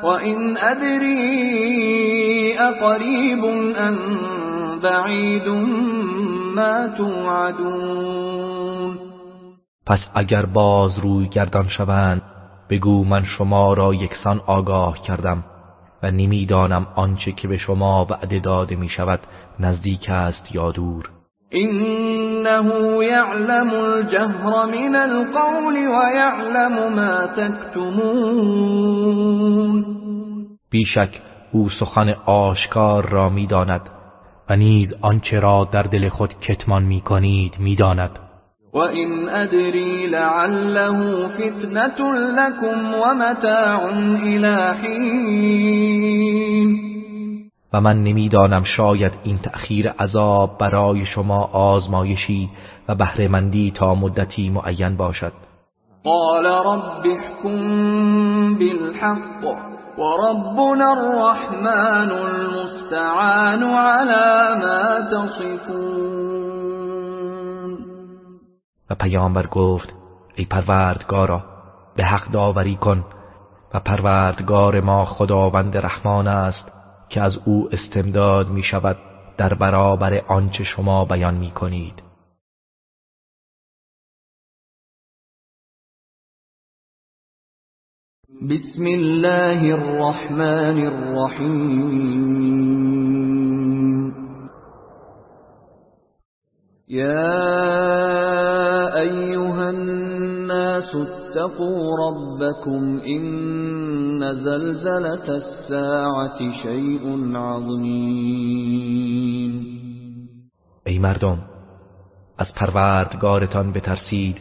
وَإِنْ أَدْرِي أَقَرِيبٌ أَمْ بَعِيدٌ مَا تُوعَدُونَ پس اگر باز روی گردان شوند بگو من شما را یکسان آگاه کردم و نمی‌دانم آنچه که به شما وعده داده می شود نزدیک است یا دور. انه یعلم الجهر من القول و یعلم ما تکتمون. بیشک او سخن آشکار را می‌داند و نیز آنچه را در دل خود کتمان می کنید می‌داند. وَإِنْ أَدْرِي لَعَلَّهُ فِتْنَةٌ لَكُمْ وَمَتَاعٌ إِلَى حِينٍ. و من نمی‌دانم شاید این تأخیر عذاب برای شما آزمایشی و بهرهمندی تا مدتی معین باشد. قال رب احكم بالحق وربنا الرحمن المستعان على ما تصفون. و پیامبر گفت ای پروردگارا به حق داوری کن و پروردگار ما خداوند رحمان است که از او استمداد می شود در برابر آنچه شما بیان می کنید بسم الله الرحمن الرحیم. یا الناس اتقوا ربكم إن زلزلة الساعة شيء عظيم. ای مردم از پروردگارتان بترسید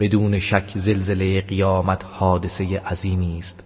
بدون شک زلزله قیامت حادثه عظیمی است.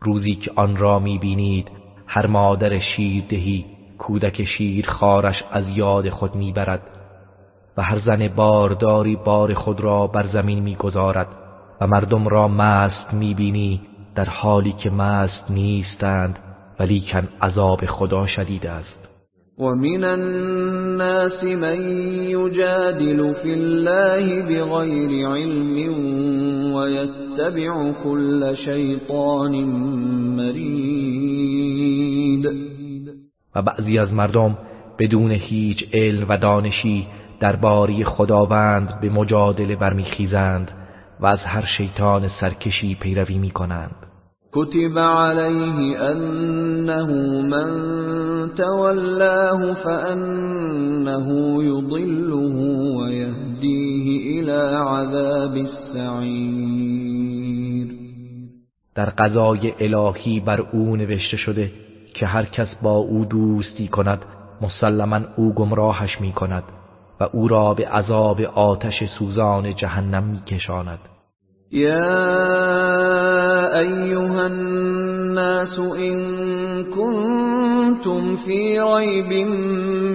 روزی که آن را می‌بینید هر مادر شیردهی کودک شیر خارش از یاد خود می‌برد و هر زن بارداری بار خود را بر زمین می‌گذارد و مردم را مست می‌بینی در حالی که مست نیستند ولیکن عذاب خدا شدید است. ومن الناس من يجادل في الله بغير علم ويتبع كل شيطان مرید و بعضی از مردم بدون هیچ علم و دانشی درباره خداوند به مجادله برمیخیزند و از هر شیطان سرکشی پیروی می‌کنند. كتب عليه أنه من تولاه فأنه يضله ويهديه إلى عذاب السعير در قضای الهی بر او نوشته شده که هر کس با او دوستی کند مسلما او گمراهش می کند و او را به عذاب آتش سوزان جهنم می کشاند يا أيها الناس إن كنتم في ريب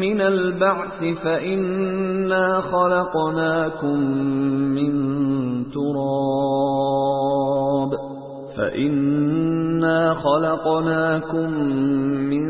من البعث فإنا خلقناكم من تراب فإنا خلقناكم من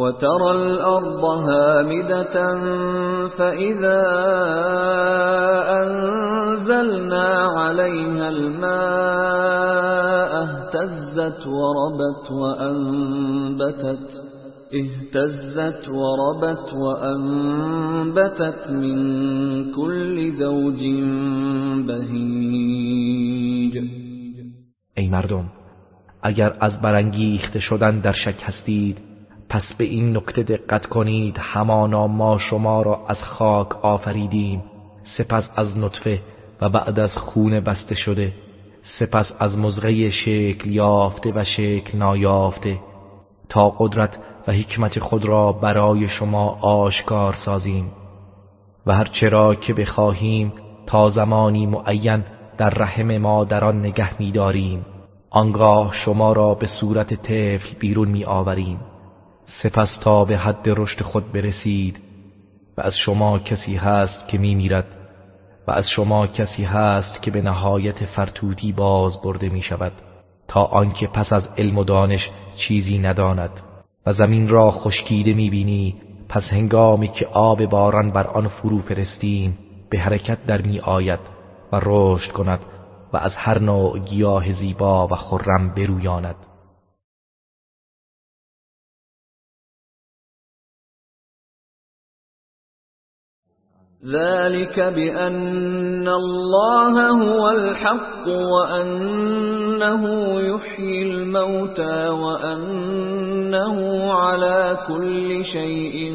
وترى الأرض هامدة فإذا أنزلنا عليها الماء اهتزت وربت وأنبتت اهتزت وربت وأنبتت من كل زوج بهیج ای مردم اگر از برانگیخته شدن در شک هستید پس به این نکته دقت کنید همانا ما شما را از خاک آفریدیم. سپس از نطفه و بعد از خون بسته شده. سپس از مزغه شکل یافته و شکل نایافته. تا قدرت و حکمت خود را برای شما آشکار سازیم. و هر چرا که بخواهیم تا زمانی معین در رحم مادران نگه می‌داریم. آنگاه شما را به صورت طفل بیرون می آوریم سپس تا به حد رشد خود برسید و از شما کسی هست که می میرد و از شما کسی هست که به نهایت فرتودی باز برده می شود تا آنکه پس از علم و دانش چیزی نداند و زمین را خشکیده می بینی پس هنگامی که آب باران بر آن فرو فرستیم به حرکت در می آید و رشد کند و از هر نوع گیاه زیبا و خرم برویاند. ذلك بأن الله هو الحق وأنه يحيي الموتى وأنه على كل شيء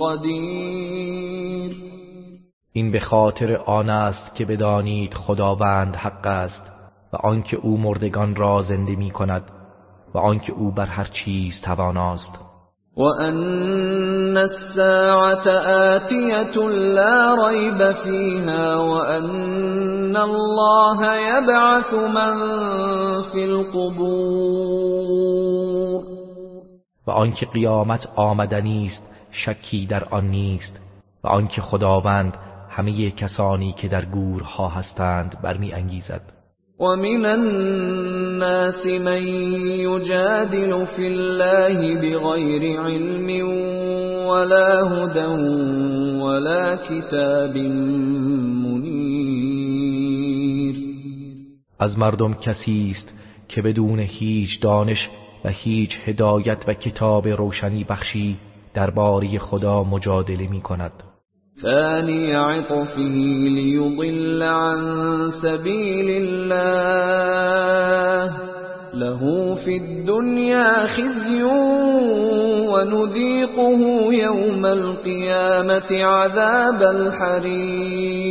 قدير. این به خاطر آن است که بدانید خداوند حق است و آنکه او مردگان را زنده می کند و آنکه او بر هر چیز تواناست. وأن الساعة آتية لا ريب فيها وأن الله يبعث من في القبور و آنکه قیامت آمدنی است شکی در آن نیست. و آنکه خداوند همه کسانی که در گورها هستند برمی انگیزد ومن الناس من يجادل في الله بغير علم ولا هدى ولا كتاب منیر از مردم کسی است که بدون هیچ دانش و هیچ هدایت و کتاب روشنی بخشی درباره خدا مجادله می کند ثاني عطفه ليضل عن سبيل الله. له في الدنيا خزي ونذيقه يوم القيامة عذاب الحريق.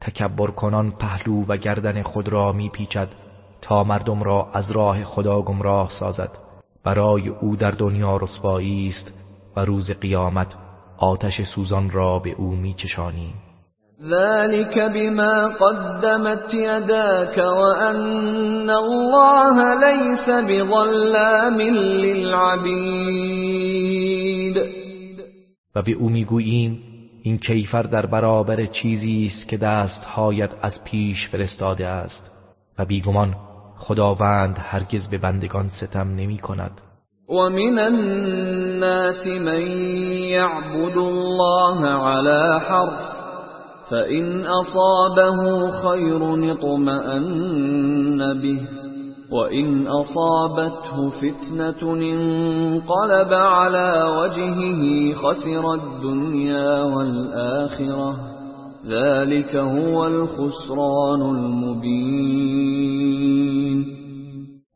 تکبر کنان پهلو و گردن خود را میپیچد تا مردم را از راه خدا گمراه سازد. برای او در دنیا رسوایی است و روز قیامت آتش سوزان را به او میچشانی. ذلك بما قدمت يداك وأن الله ليس بظلام للعبید و به او می‌گوییم این کیفر در برابر چیزی است که دستهایت از پیش فرستاده است. و بیگمان خداوند هرگز به بندگان ستم نمی کند ومن الناس من يعبد الله على حرف فإن أصابه خير اطمأن به وإن أصابته فتنة انقلب على وجهه خسر الدنيا والآخرة. ذلك هو الخسران المبين.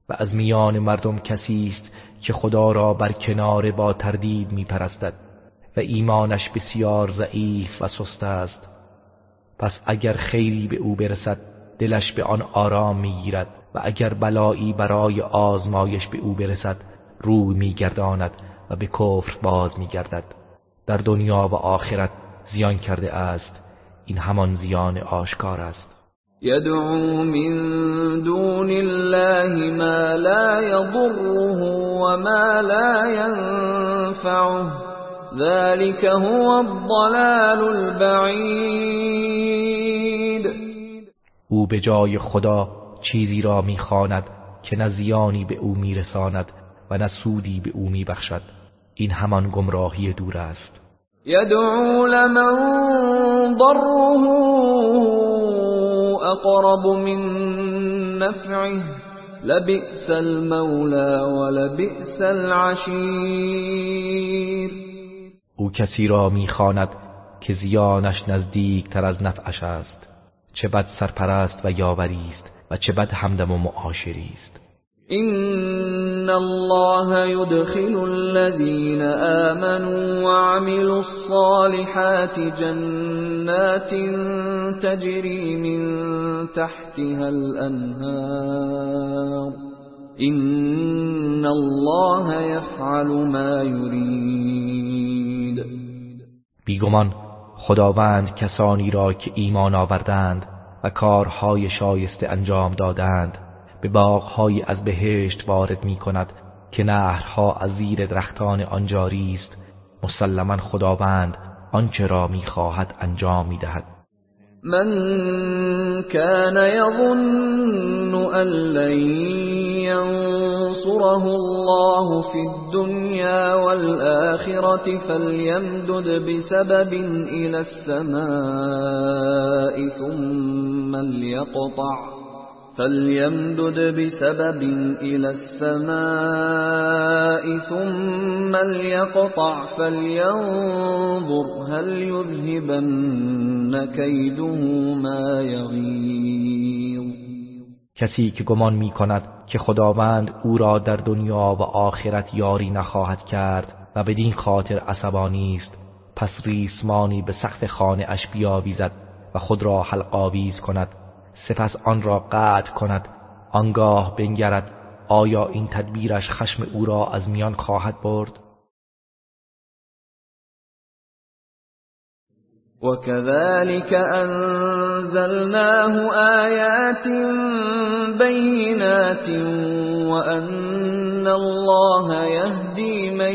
و از میان مردم کسی است که خدا را بر کنار با تردید می پرستد و ایمانش بسیار ضعیف و سست است. پس اگر خیری به او برسد دلش به آن آرام می‌گیرد و اگر بلایی برای آزمایش به او برسد روی میگرداند و به کفر باز میگردد. در دنیا و آخرت زیان کرده است. این همان زیان آشکار است. يدعو من دون الله ما لا يضره وما لا ينفعه. ذلك هو الضلال البعید او به جای خدا چیزی را می‌خواند که نه زیانی به او میرساند و نه سودی به او میبخشد. این همان گمراهی دور است. يدعو لمن ضره اقرب من نفعه لبئس المولى ولبئس العشیر او کسی را می‌خواند که زیانش نزدیک تر از نفعش است چه بد سرپرست و یاوری است و چه بد همدم و معاشری است. إن الله يدخل الذين آمنوا وعملوا الصالحات جنات تجري من تحتها الأنهار إن الله يفعل ما يريد. بیگمان خداوند کسانی را که ایمان آوردند و کارهای شایسته انجام دادند به باغهایی از بهشت وارد می کند که نهرها از زیر درختان آن جاری است. مسلما خداوند آنچه را می‌خواهد انجام می‌دهد. من كان يظن ان لن ينصره الله في الدنيا والآخرة فليمدد بسبب إلى السماء ثم ليقطع فليمدد بسبب إلى السماء ثم ليقطع فلينظر هل يذهبن كيده ما يغيظ کسی که گمان می کند که خداوند او را در دنیا و آخرت یاری نخواهد کرد و بدین خاطر عصبانی است پس ریسمانی به سقف خانه اش بیاویزد و خود را حلقاویز کند. سپس آن را قطع کند. آنگاه بنگرد آیا این تدبیرش خشم او را از میان خواهد برد؟ وكذلك أنزلناه آيات بينات وأن الله يهدي من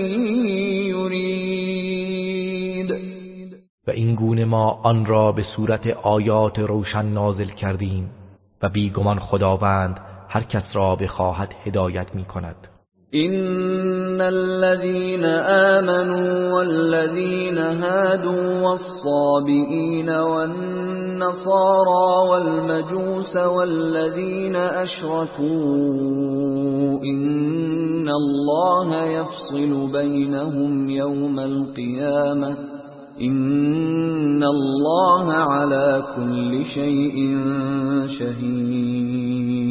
و این گونه ما آن را به صورت آیات روشن نازل کردیم و بیگمان خداوند هر کس را بخواهد هدایت می کند. إن الذين آمنوا والذين هادوا والصابئين والنصارى والمجوس والذين أشركوا إن الله يفصل بينهم يوم القيامة إن الله على كل شيء شهيد.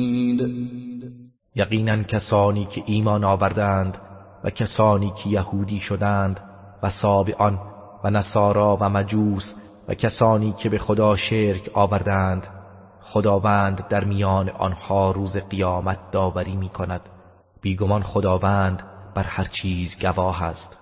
یقینا کسانی که ایمان آوردند و کسانی که یهودی شدند و سابعان و نصارا و مجوس و کسانی که به خدا شرک آوردند خداوند در میان آنها روز قیامت داوری می کند بیگمان خداوند بر هر چیز گواه است.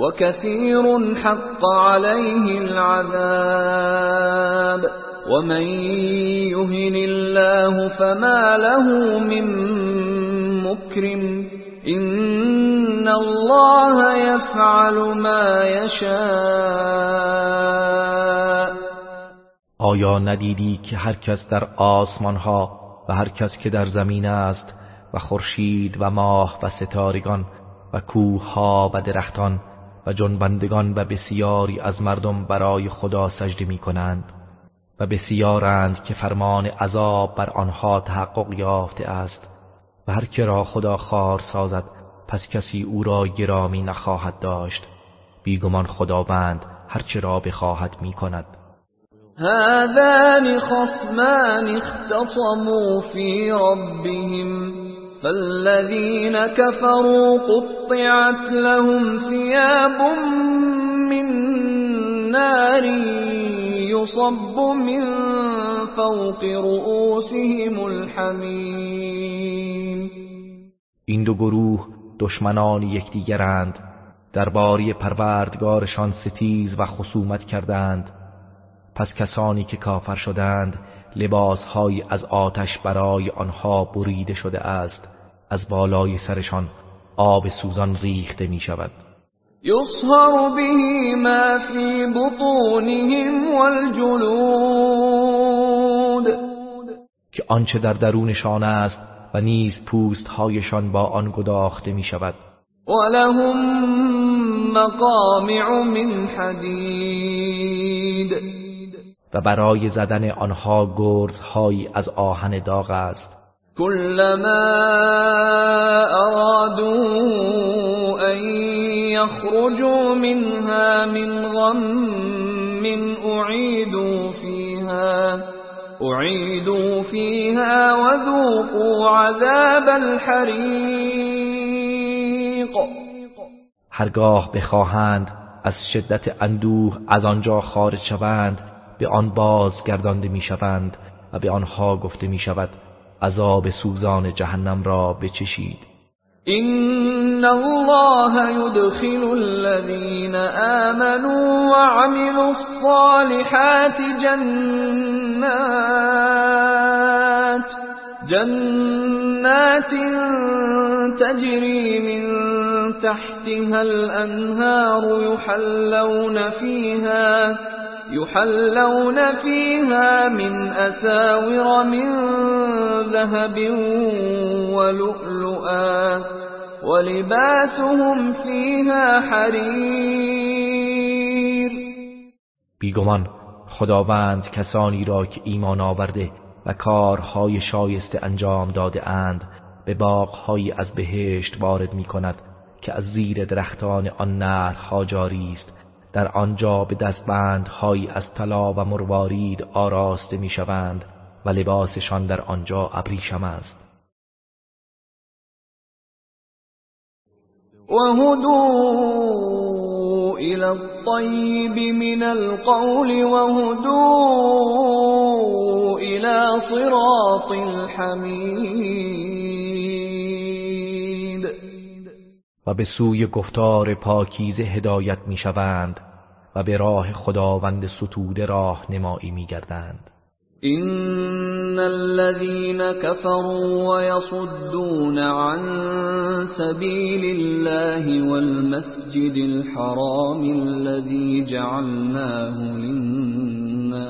وكثير حق عليه العذاب ومن يهن الله فما له من مكرم إن الله يفعل ما يشاء آیا ندیدی که هر کس در آسمان ها و هر کس که در زمین است و خورشید و ماه و ستارگان و کوه ها و درختان و جنبندگان و بسیاری از مردم برای خدا سجده می کنند و بسیارند که فرمان عذاب بر آنها تحقق یافته است و هر که را خدا خار سازد پس کسی او را گرامی نخواهد داشت. بیگمان خداوند هرچه را بخواهد می کند. هذان خصمان اختصموا في ربهم. فالذين كفروا قطعت لهم ثياب من نار يصب من فوق رؤوسهم الحمیم این دو گروه دشمنان یکدیگرند. درباره پروردگارشان ستیز و خصومت کردند. پس کسانی که کافر شدند لباسهایی از آتش برای آنها بریده شده است. از بالای سرشان آب سوزان ریخته می شود یصهر به ما فی بطونهم والجلود. که آنچه در درونشان است و نیز پوست هایشان با آن گداخته می شود ولهم مقامع من حدید. و برای زدن آنها گردهایی از آهن داغ است. كلما أرادوا أن يخرجوا منها من غم أعيدوا فيها أعيدوا فيها وذوقوا عذاب الحريق هرگاه بخواهند از شدت اندوه از آنجا خارج شوند به آن بازگردانده می‌شوند و به آنها گفته می شود عذاب سوزان جهنم را بچشید. این الله يدخل الذين آمنوا وعملوا الصالحات جنات جنات تجري من تحتها الأنهار يحلون فيها يحلون فيها من أساور من ذهب ولؤلؤا ولباسهم فيها حرير. بیگمان خداوند کسانی را که ایمان آورده و کارهای شایسته انجام داده اند به باغهایی از بهشت وارد می کند که از زیر درختان آن نهرها جاری است در آنجا به دستبندهایی از طلا و مروارید آراسته می‌شوند و لباسشان در آنجا ابریشم است. و هدو إلى الطيب من القول وهدوا إلى صراط الحمید به سوی گفتار پاکیزه هدایت می‌شوند و به راه خداوند ستوده راه نمایی میگردند. إن الذين كفروا ويصدون عن سبيل الله والمسجد الحرام الذي جعلناه للناس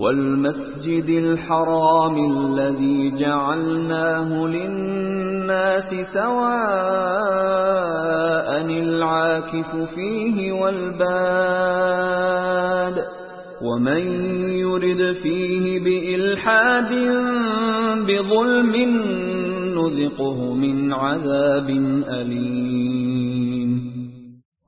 والمسجد الحرام الذي جعلناه للناس سواء العاكف فيه والباد ومن يرد فيه بإلحاد بظلم نذقه من عذاب ألیم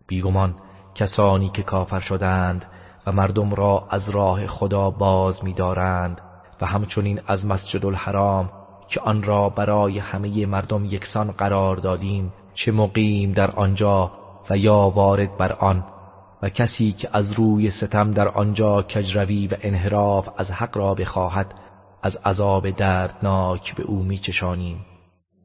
بیگمان کسانی که کافر شدند و مردم را از راه خدا باز می‌دارند و همچنین از مسجد الحرام که آن را برای همه مردم یکسان قرار دادیم چه مقیم در آنجا و یا وارد بر آن و کسی که از روی ستم در آنجا کجروی و انحراف از حق را بخواهد از عذاب دردناک به او میچشانیم.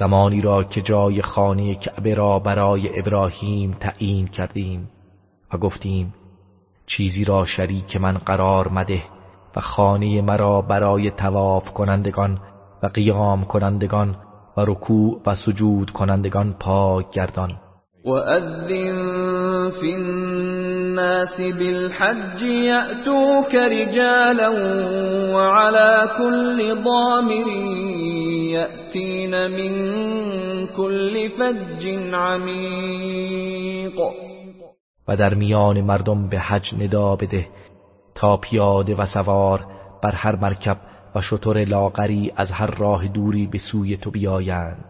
زمانی را که جای خانه کعبه را برای ابراهیم تعیین کردیم و گفتیم چیزی را شریک من قرار مده و خانه مرا برای تواف کنندگان و قیام کنندگان و رکوع و سجود کنندگان پاک گردان. و اذن فی الناس بالحج یأتوک رجالا وعلى كل ضامر یأتین من كل فج عمیق و در میان مردم به حج ندا بده تا پیاده و سوار بر هر مرکب و شطور لاغری از هر راه دوری به سوی تو بیایند.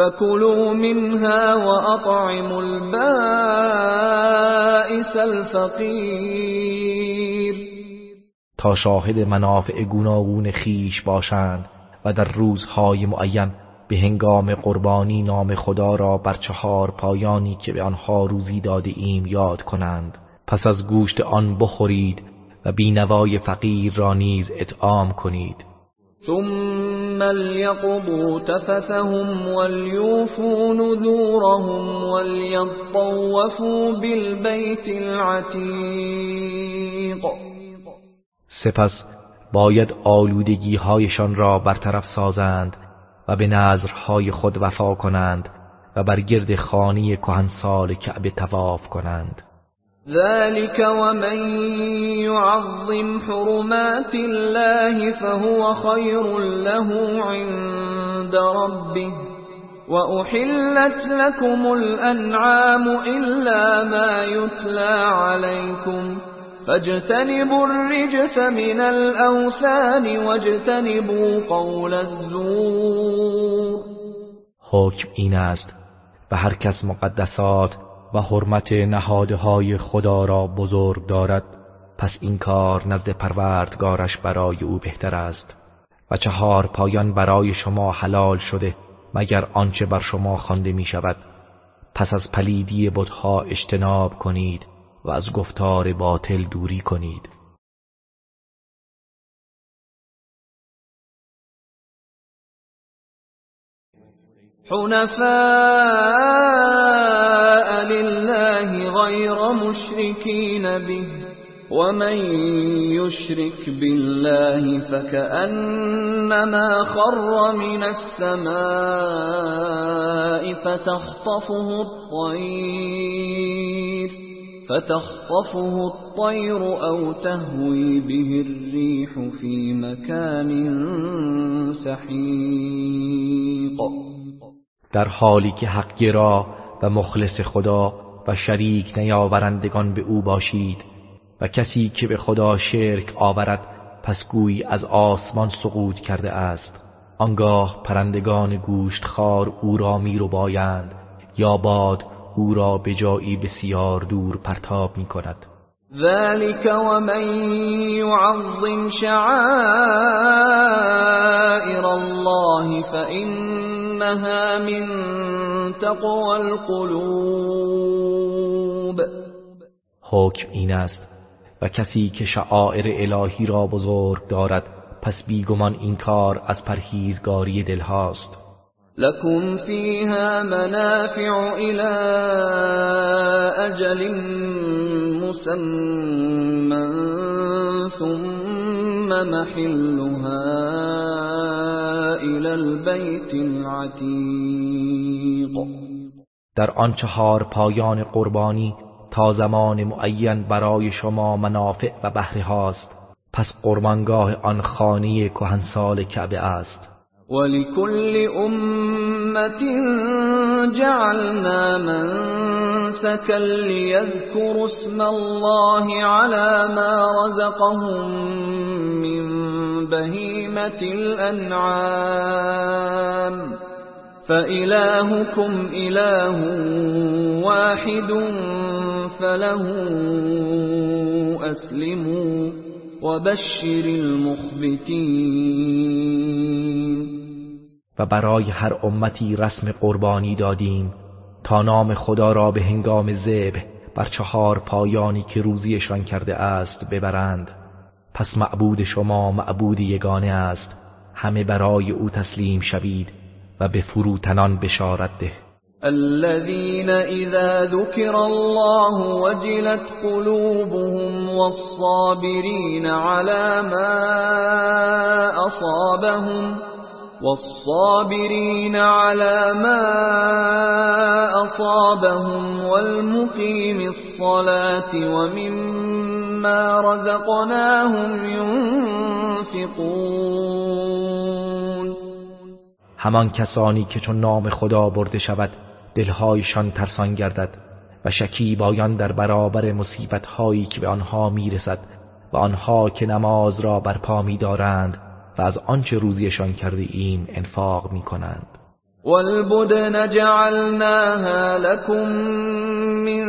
فكلوا منها واطعموا البائس الفقیر تا شاهد منافع گوناگون خیش باشند و در روزهای معین به هنگام قربانی نام خدا را بر چهار پایانی که به آنها روزی داده ایم یاد کنند. پس از گوشت آن بخورید و بینوای فقیر را نیز اطعام کنید. ثم ليقضوا تفثهم وليوفوا نذورهم وليطوفوا بالبيت العتیق سپس باید آلودگی هایشان را برطرف سازند و به نظرهای خود وفا کنند و بر گرد خانی کهنسال کعبه تواف کنند. ذلك ومن يعظم حرمات الله فهو خير له عند ربه وأحلت لكم الأنعام إلا ما يتلى عليكم فاجتنبوا الرجس من الأوثان واجتنبوا قول الزور حکم این است و هر کس مقدسات و حرمت نهادهای خدا را بزرگ دارد پس این کار نزد پروردگارش برای او بهتر است و چهار پایان برای شما حلال شده مگر آنچه بر شما خوانده می شود پس از پلیدی بتها اجتناب کنید و از گفتار باطل دوری کنید. حنفاء لله غير مشركين به. ومن يشرك بالله فكأنما خر من السماء فتخطفه الطير فتخطفه الطير أو تهوي به الريح في مكان سحيق. در حالی که حق و مخلص خدا و شریک نیاورندگان به او باشید و کسی که به خدا شرک آورد پس گویی از آسمان سقوط کرده است. آنگاه پرندگان گوشت خار او را می رو بایند یا باد او را به جایی بسیار دور پرتاب می کند. ذلك ومن يعظم شعائر الله فإنها من تقوى القلوب. حکم این است و کسی که شعائر الهی را بزرگ دارد پس بیگمان این کار از پرهیزگاری دل هاست. لكم فيها منافع إلى أجل مسمى ثم محلها إلى البيت العتيق. در آن چهار پایان قربانی تا زمان معین برای شما منافع و بهره هاست. پس قربانگاه آن خانه کهنسال کعبه است. ولكل أمة جعلنا منسكا ليذكروا اسم الله على ما رزقهم من بهيمة الأنعام فإلهكم إله واحد فله أسلموا وبشر المخبتين. و برای هر امتی رسم قربانی دادیم تا نام خدا را به هنگام ذبح بر چهار پایانی که روزیشان کرده است ببرند. پس معبود شما معبود یگانه است. همه برای او تسلیم شوید و به فروتنان بشارت ده. الذين إذا ذكر الله وجلت قلوبهم والصابرين على ما أصابهم والصابرين على ما أصابهم والمقيم الصلاة ومما رزقناهم ينفقون. همان کسانی که چون نام خدا برده شود دلهایشان ترسان گردد و شکیبایان در برابر مصیبتهایی که به آنها می‌رسد و آنها که نماز را برپا میدارند و از آنچه روزیشان کرده ایم انفاق می کنند والبدن جعلناها لكم من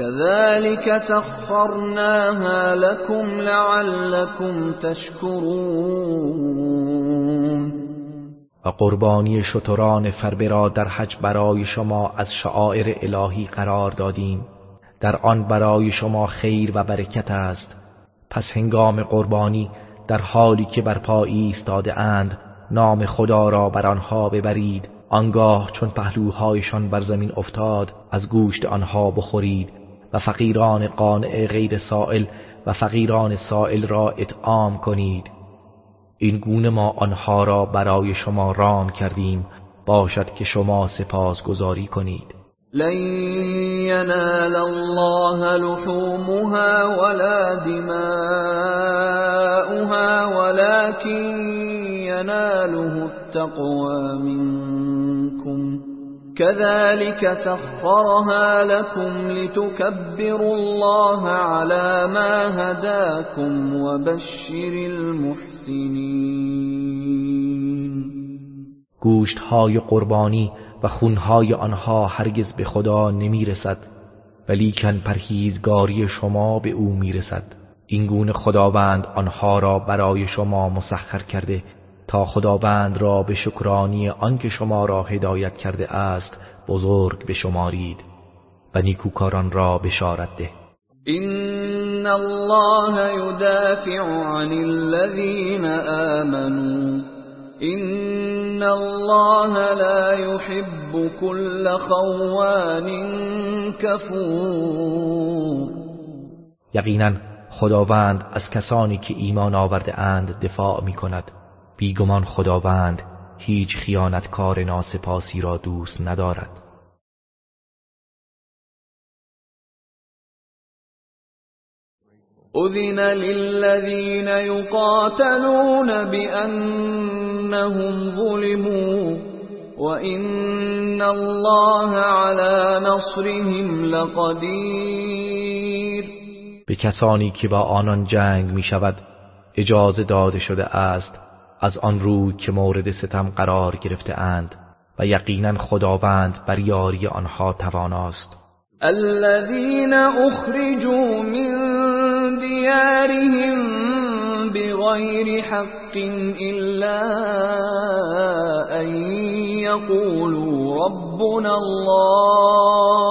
كذلك سخرناها لكم لعلكم تشكرون و قربانی شتران فربه را در حج برای شما از شعائر الهی قرار دادیم. در آن برای شما خیر و برکت است. پس هنگام قربانی در حالی که بر پا ایستاده اند نام خدا را بر آنها ببرید. آنگاه چون پهلوهایشان بر زمین افتاد از گوشت آنها بخورید. و فقیران قانع غیر سائل و فقیران سائل را اطعام کنید. این گونه ما آنها را برای شما رام کردیم. باشد که شما سپاس گذاری کنید. لن ينال الله لحومها ولا دماؤها ولكن يناله التقوى منكم. كذلك سخرها لكم لتكبروا الله على ما هداكم وبشر المحسنين. گوشت های قربانی و خونهای آنها هرگز به خدا نمی رسد ولیکن پرهیزگاری شما به او می رسد این گونه خداوند آنها را برای شما مسخر کرده تا خداوند را به شکرانی آنکه شما را هدایت کرده است بزرگ بشمارید و نیکوکاران را بشارت ده. این الله يدافع عن الذين آمنوا. این الله لا يحب كل خوان كفور. یقینا خداوند از کسانی که ایمان آورده اند دفاع می کند بیگمان خداوند هیچ خیانتکار ناسپاسی را دوست ندارد. اذن للذین یقاتلون بأنهم ظلموا وإن الله على نصرهم لقدیر. به کسانی که با آنان جنگ می شود اجازه داده شده است از آن روی که مورد ستم قرار گرفته اند و یقینا خداوند بر یاری آنها تواناست. الذين اخرجوا من ديارهم بغير حق الا ان يقولوا ربنا الله.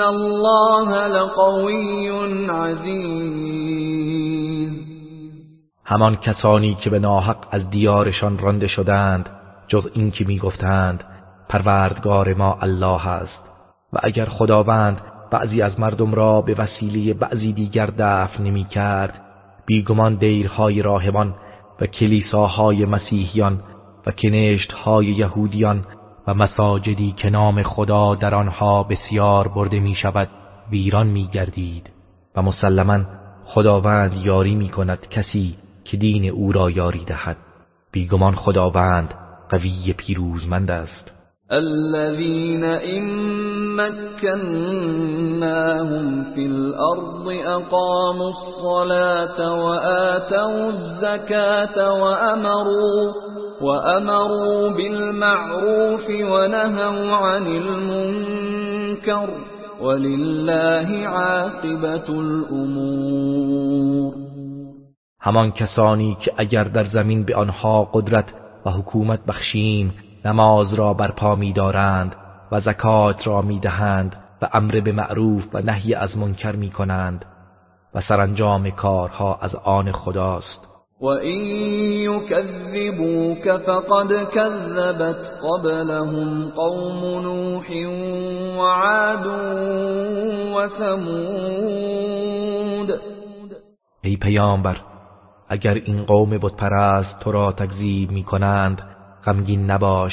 الله لقوي عزيز. همان کسانی که به ناحق از دیارشان رانده شدند جز اینکه می‌گفتند پروردگار ما الله است. و اگر خداوند بعضی از مردم را به وسیله بعضی دیگر دفن نمی کرد بیگمان دیرهای راهبان و کلیساهای مسیحیان و کنشتهای یهودیان و مساجدی که نام خدا در آنها بسیار برده می شود ویران می گردید و مسلما خداوند یاری می کند کسی که دین او را یاری دهد. بیگمان خداوند قوی پیروزمند است. الذين إن في الأرض أقاموا الصلاة وآتوا الزكاة وأمروا, وأمروا بالمعروف ونهوا عن المنكر ولله عاقبة الأمور. همان کسانی که اگر در زمین به آنها قدرت و حکومت بخشیم نماز را برپا می‌دارند و زکات را می‌دهند و امر به معروف و نهی از منکر می‌کنند و سرانجام کارها از آن خداست. و این یکذبوک فقد کذبت قبلهم قوم نوح و عاد و ثمود. ای پیامبر اگر این قوم بتپرست تو را تکذیب می کنند غمگین نباش.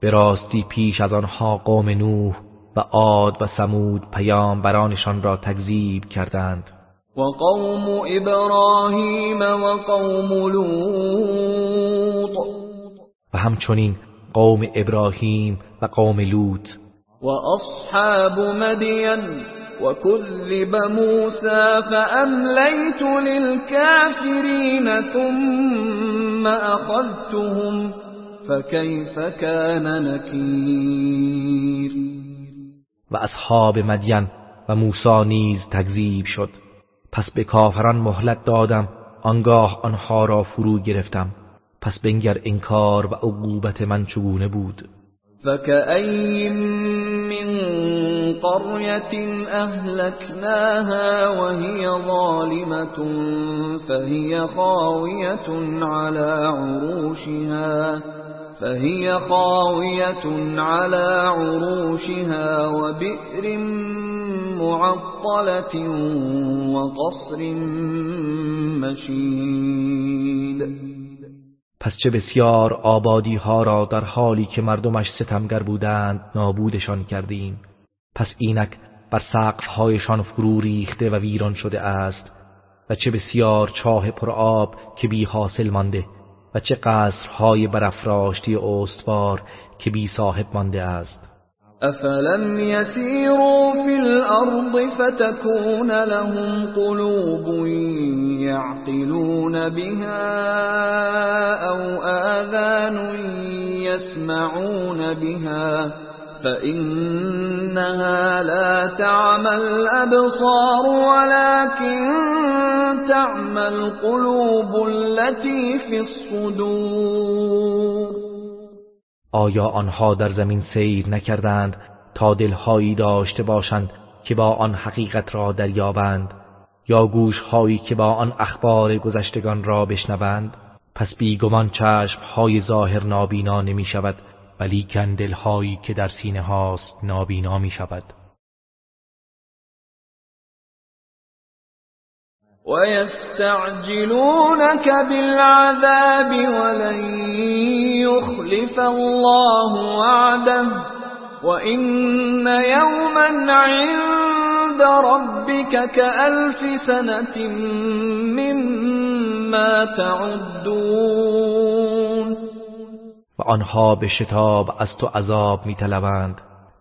به راستی پیش از آنها قوم نوح و عاد و سمود برانشان را تکذیب کردند. و قوم ابراهیم و قوم لوط. و همچنین قوم ابراهیم و قوم لوط. و اصحاب مدین وكذب موسى فأمليت للكافرين ثم أخذتهم فكيف كان نكير؟ و اصحاب مدین و موسی نیز تکذیب شد. پس به کافران مهلت دادم. آنگاه آنها را فرو گرفتم. پس بنگر انکار و عقوبت من چگونه بود؟ فكأين من قرية أهلكناها وهي ظالمة فهي خاوية على عروشها. فهي خاوية على عروشها وبئر معطلة وقصر مشيد. پس چه بسیار آبادی ها را در حالی که مردمش ستمگر بودند نابودشان کردیم. پس اینک بر سقف هایشان فرو ریخته و ویران شده است و چه بسیار چاه پر آب که بی حاصل مانده. و چه قصرهای برافراشتی استوار که بی صاحب مانده است. افلم يسيروا في الارض فتكون لهم قلوب يعقلون بها او آذان يسمعون بها فإنها لا تعمى الأبصار ولكن تعمى القلوب التي في الصدور آیا آنها در زمین سیر نکردند تا دلهایی داشته باشند که با آن حقیقت را دریابند یا گوشهایی که با آن اخبار گذشتگان را بشنوند؟ پس بیگمان چشمهای ظاهر نابینا نمی شود ولی دلهایی که در سینه هاست نابینا می شود. ويستعجلونك بالعذاب ولن يخلف الله وعده وإن يوما عند ربك كألف سنة مما تعدون و آنها به شتاب از تو عذاب میطلبند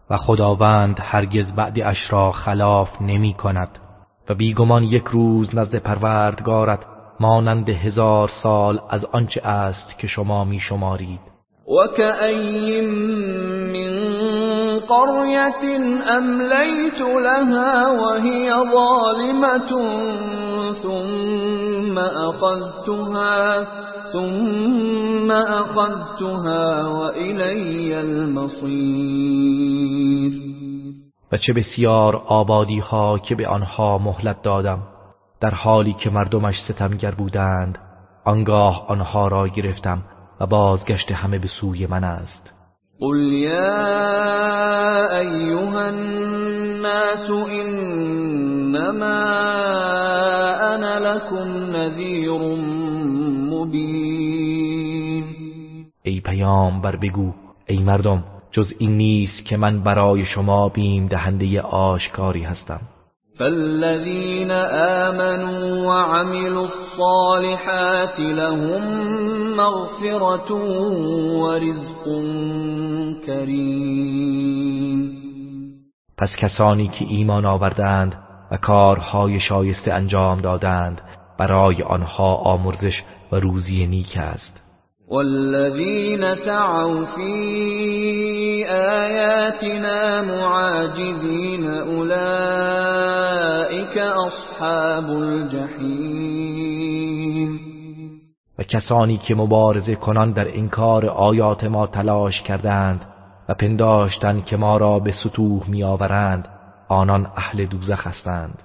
و خداوند هرگز بعد اشرا خلاف نمی کند و بیگمان یک روز نزد پروردگارت مانند هزار سال از آنچه است که شما می شمارید و من قرية أمليت لها وهي ظالمة ثم أخذتها ثم أخذتها وإلي المصير و چه بسیار آبادی ها که به آنها مهلت دادم. در حالی که مردمش ستمگر بودند آنگاه آنها را گرفتم. و بازگشت همه به سوی من است. قل یا ایها الناس انما انا لكم نذیر مبین. ای پیامبر بگو ای مردم جز این نیست که من برای شما بیم دهنده آشکاری هستم. فالذین آمنوا وعملوا الصالحات لهم مغفرة ورزق کریم پس کسانی که ایمان آوردند و کارهای شایسته انجام دادند برای آنها آمرزش و روزی نیک است. والذين سعوا في آياتنا معاجزين أولئك أصحاب الجحیم و کسانی که مبارزه کنان در انکار آیات ما تلاش کردند و پنداشتند که ما را به سطوح میآورند آنان اهل دوزخ هستند.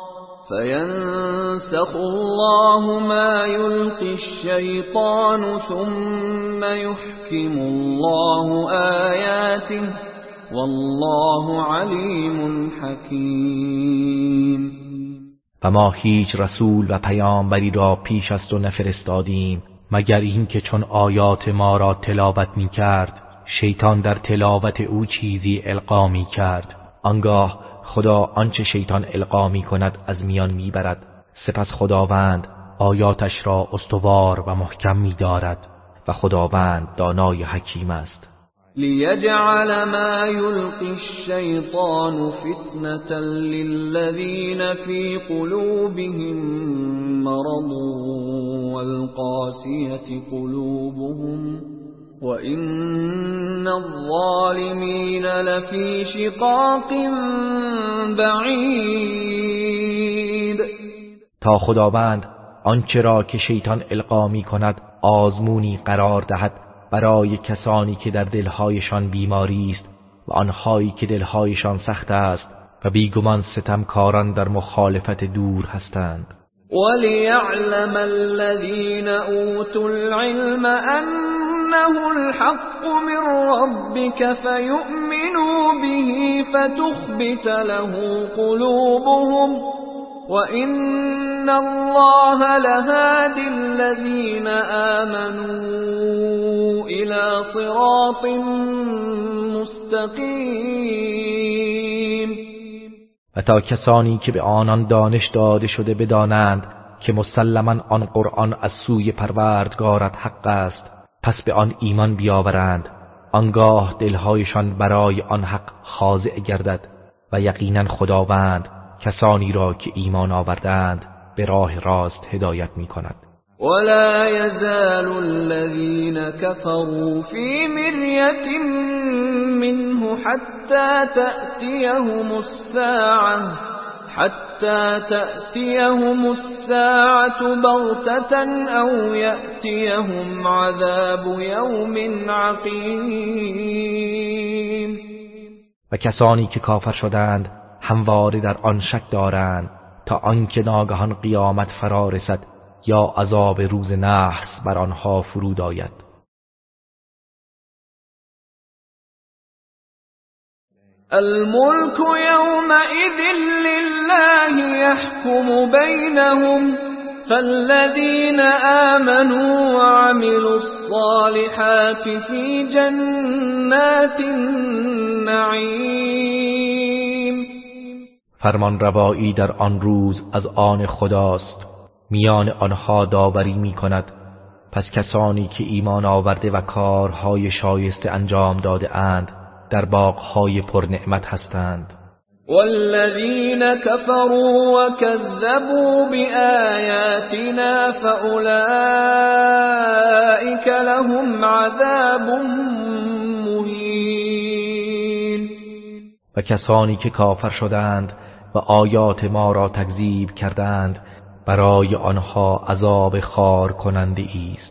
فينسخ الله ما يلقي الشيطان ثم يحكم الله آياته والله علیم حکیم و ما هیچ رسول و پیامبری را پیش از تو نفرستادیم مگر اینکه چون آیات ما را تلاوت می کرد شیطان در تلاوت او چیزی القا می کرد آنگاه خدا آنچه شیطان القا می کند از میان می‌برد سپس خداوند آیاتش را استوار و محکم می دارد و خداوند دانای حکیم است. لیجعل ما یلقی الشیطان فتنة للذین فی قلوبهم مرض والقاسیة قلوبهم وَإِنَّ الظَّالِمِينَ لَفِي شِقَاقٍ بَعِيدٍ تا خداوند آنچه را که شیطان القا می کند آزمونی قرار دهد برای کسانی که در دلهایشان بیماری است و آنهایی که دلهایشان سخت است و بیگمان ستمکاران در مخالفت دور هستند. وَلِيَعْلَمَ الَّذِينَ أُوتُوا الْعِلْمَ أَنَّ أنه الحق من ربك فيؤمنوا به فتخبت له قلوبهم وإن الله لهاد الذين آمنوا إلى صراط مستقیم و تا کسانی که به آنان دانش داده شده بدانند که مسلما آن قرآن از سوی پروردگارت حق است پس به آن ایمان بیاورند. آنگاه دلهایشان برای آن حق خاضع گردد و یقینا خداوند کسانی را که ایمان آوردند به راه راست هدایت می کند ولا يزال الذين كفروا في مرية منه حتى تأتيهم الساعة حتى تأتيهم الساعة بغتة أو يأتيهم عذاب يوم عقيم. و کسانی که کافر شدند همواره در آن شک دارند تا آنکه ناگهان قیامت فرا رسد یا عذاب روز نحس بر آنها فرود آید. الملك يومئذ لله يحكم بينهم فالذين آمنوا وعملوا الصالحات في جنات النعيم. فرمان روایی در آن روز از آن خداست میان آنها داوری می کند پس کسانی که ایمان آورده و کارهای شایسته انجام داده اند در باغهای پرنعمت هستند. والذین كفروا وكذبوا بآياتنا فأولئك لهم عذاب مهین. و کسانی که کافر شدند و آیات ما را تکذیب کردند برای آنها عذاب خار کننده است.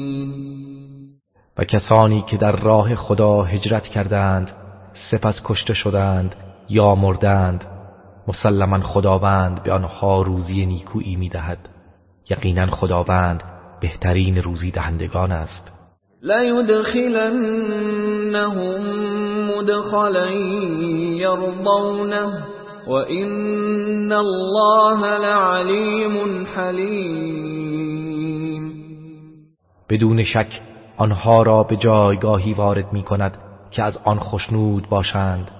و کسانی که در راه خدا هجرت کردند سپس کشته شدند یا مردند مسلما خداوند به آنها روزی نیکویی می‌دهد. یقینا خداوند بهترین روزی دهندگان است. ليدخلنهم مدخلا يرضونه وإن الله لعليم حليم. بدون شک آنها را به جایگاهی وارد می کند که از آن خشنود باشند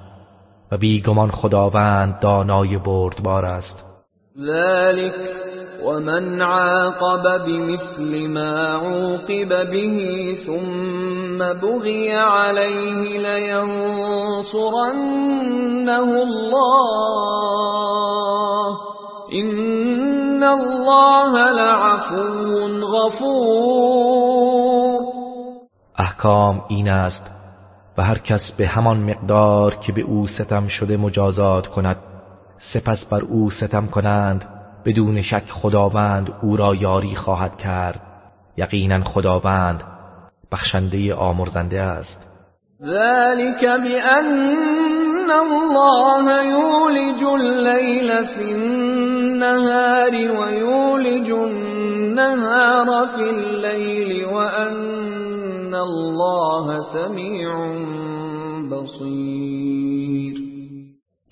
و بیگمان خداوند دانای بردبار است. ذلك ومن عاقب بمثل ما عوقب به ثم بغي عليه لينصرنه الله. إن الله لعفو غفور. احکام این است و هر کس به همان مقدار که به او ستم شده مجازات کند سپس بر او ستم کنند بدون شک خداوند او را یاری خواهد کرد. یقینا خداوند بخشنده آمرزنده است. ذلك بأن الله يولج الليل في النهار ويولج النهار في الليل وأن الله سميع بصير.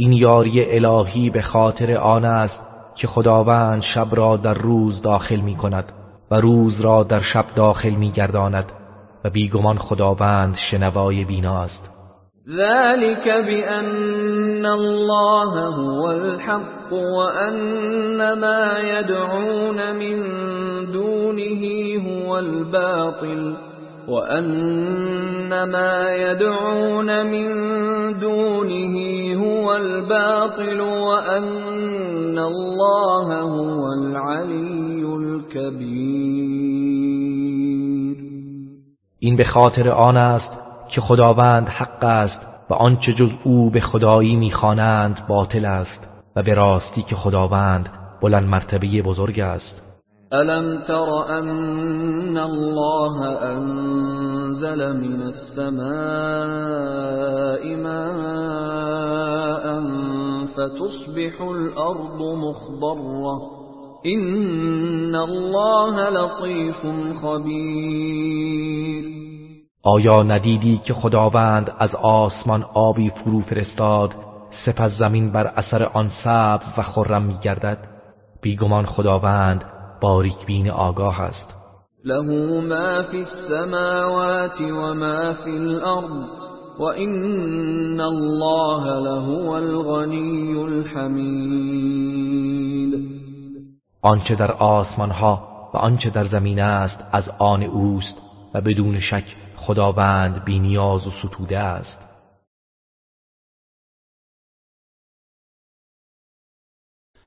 این یاری الهی به خاطر آن است که خداوند شب را در روز داخل می کند و روز را در شب داخل می گرداند و بیگمان خداوند شنوای بیناست ذلك بأن الله هو الحق وأن ما يدعون من دونه هو الباطل. وأن ما يدعون من دونه هو الباطل وأن الله هو العلي الكبير. این به خاطر آن است که خداوند حق است و آنچه جز او به خدایی می‌خوانند باطل است و به راستی که خداوند بلند مرتبه بزرگ است. ألم تر أن الله أنزل من السماء ماء فتصبح الأرض مخضرة إن الله لطيف خبير. آیا ندیدی که خداوند از آسمان آبی فرو فرستاد سپس زمین بر اثر آن سبز و خرم میگردد؟ بیگمان خداوند باریک بین آگاه است. له ما فی السماوات و ما فی الارض و این الله له الغنی الحمید. آنچه در آسمان ها و آنچه در زمین است از آن اوست و بدون شک خداوند بینیاز و ستوده است.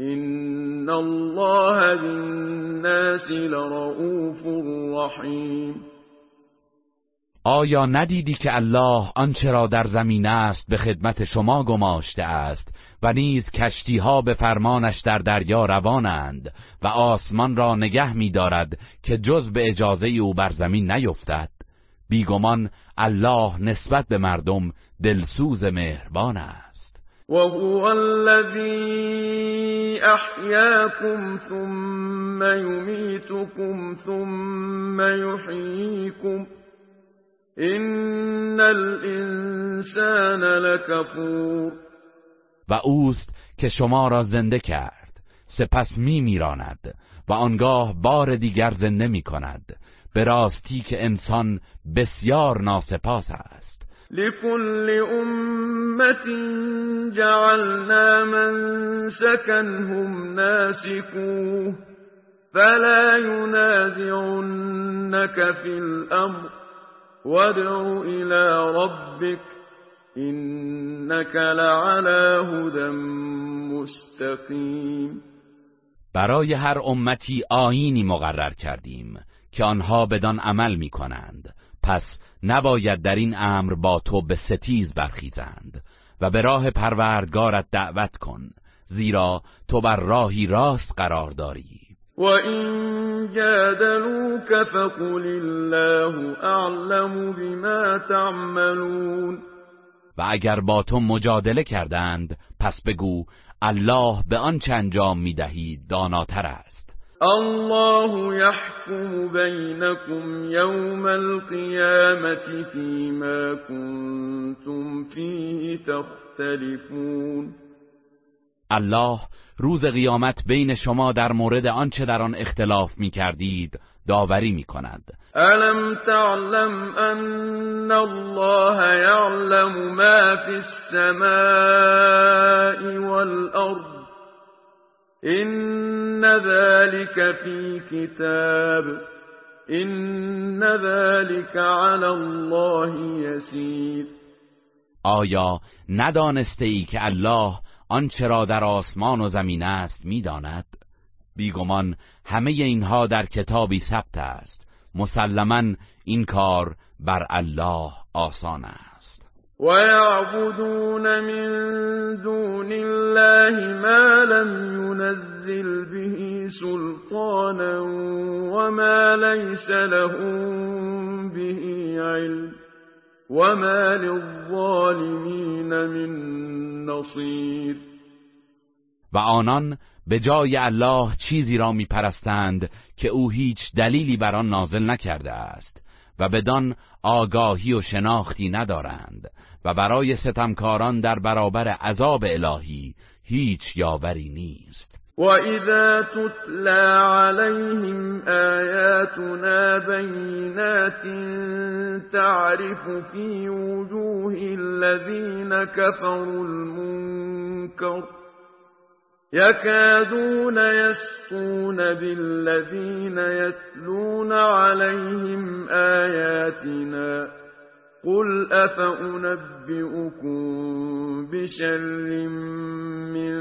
إن الله بالناس لرؤوف رحیم آیا ندیدی که الله آنچه را در زمین است به خدمت شما گماشته است و نیز کشتی ها به فرمانش در دریا روانند و آسمان را نگه می دارد که جز به اجازه او بر زمین نیفتد؟ بیگمان الله نسبت به مردم دلسوز مهربان است. وهو الذي أحياكم ثم يميتكم ثم يحييكم إن الإنسان لكفور. و اوست که شما را زنده کرد سپس می میراند و آنگاه بار دیگر زنده می کند به راستی که انسان بسیار ناسپاس است. لكل أمة جعلنا من سكنهم ناسكوه فلا ينازعنك في الأمر وادع إلى ربك إنك لعلى هدى مستقیم برای هر امتی آینی مقرر کردیم که آنها بدان عمل می کنند پس نباید در این امر با تو به ستیز برخیزند و به راه پروردگارت دعوت کن زیرا تو بر راهی راست قرار داری. و این جادلوك فقل الله اعلم بما تعملون. و اگر با تو مجادله کردند پس بگو الله به آنچه انجام می‌دهید داناتر است. الله يحكم بينكم يوم القيامة فيما كنتم فيه تختلفون. الله روز قیامت بین شما در مورد آنچه در آن اختلاف می کردید داوری می کند الم تعلم ان الله يعلم ما في السماء والارض إن ذلك في كتاب إن ذلك على الله يسير آیا ندانسته ای که الله آنچه را در آسمان و زمین است می‌داند؟ بیگمان همه اینها در کتابی ثبت است. مسلما این کار بر الله آسان است. ويعبدون من دون الله ما لم ينزل به سلطانا وما ليس لهم به علم وما للظالمين من نصير و آنان به جای الله چیزی را میپرستند که او هیچ دلیلی بر آن نازل نکرده است و بدان آگاهی و شناختی ندارند. و برای ستمکاران در برابر عذاب الهی هیچ یاوری نیست. و اذا تتلى عليهم آیاتنا بینات تعرف في وجوه الذين كفروا المنكر يكادون يسطون بالذين يتلون عليهم آياتنا قل أفأنبئكم بشر من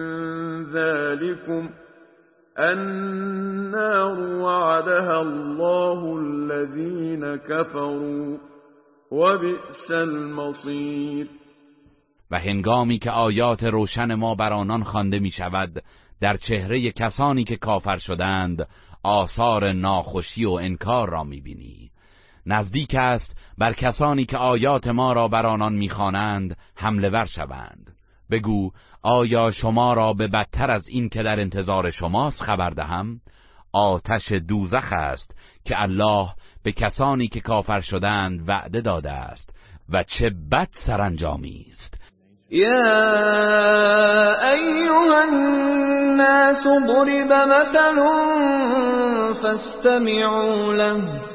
ذلكم النار وعدها الله الذين كفروا وبئس المصير و هنگامی که آیات روشن ما بر آنان خوانده می شود در چهره کسانی که کافر شدند آثار ناخوشی و انکار را می بینی نزدیک است بر کسانی که آیات ما را بر آنان می‌خوانند حمله ور شوند. بگو آیا شما را به بدتر از این که در انتظار شماست خبر دهم؟ آتش دوزخ است که الله به کسانی که کافر شدند وعده داده است و چه بد سرانجامی است. یا ایها الناس ضرب مثل فاستمعوا له.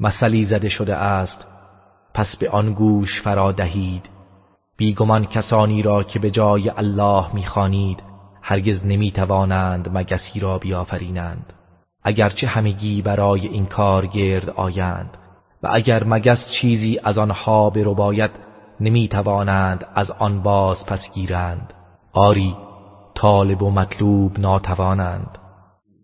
مثلی زده شده است. پس به آن گوش فرا دهید. بیگمان کسانی را که به جای الله می‌خوانید هرگز نمی‌توانند مگسی را بیافرینند. اگرچه همگی برای این کار گرد آیند و اگر مگس چیزی از آنها به باید نمی‌توانند از آن باز پس گیرند. آری طالب و مطلوب ناتوانند.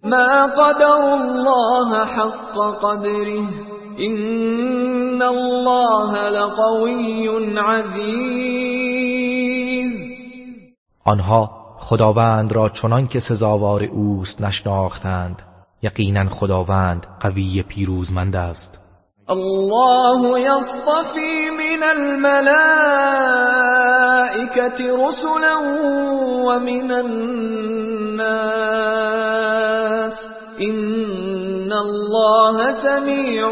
ما قدر الله حق قدره. این الله لقوی عزیز آنها خداوند را چنان که سزاوار اوست نشناختند. یقینا خداوند قوی پیروزمند است. الله يصطفي من الملائكة رسلا ومن الناس. این الله سمیع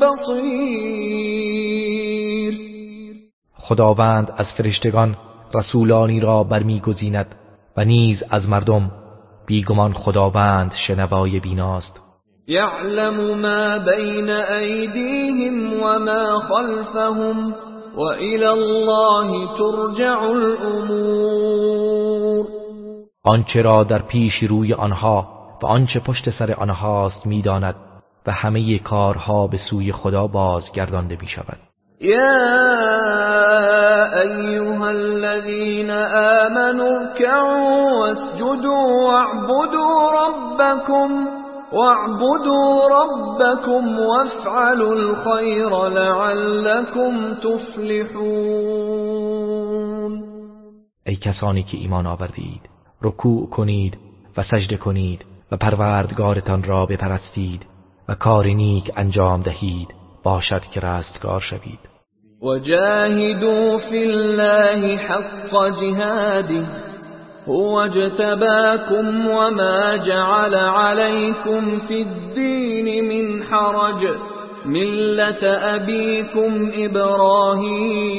بصیر خداوند از فرشتگان رسولانی را برمیگزیند و نیز از مردم. بیگمان خداوند شنوای بیناست. یعلم ما بین ایدیهم و ما خلفهم و الله ترجع الامور آنچه را در پیش روی آنها و آنچه پشت سر آنهاست می‌داند و همه کارها به سوی خدا بازگردانده می شود یا ایها الذین آمنوا اركعوا واسجدوا واعبدوا ربكم واعبدوا ربكم وافعلوا الخير لعلكم تفلحون. ای کسانی که ایمان آوردید رکوع کنید و سجده کنید و پروردگارتان را بپرستید و کار نیک انجام دهید باشد که رستگار شوید. وجاهدوا فی الله حق جهاده هو اجتباكم وما جعل عليكم في الدين من حرج ملة أبيكم إبراهيم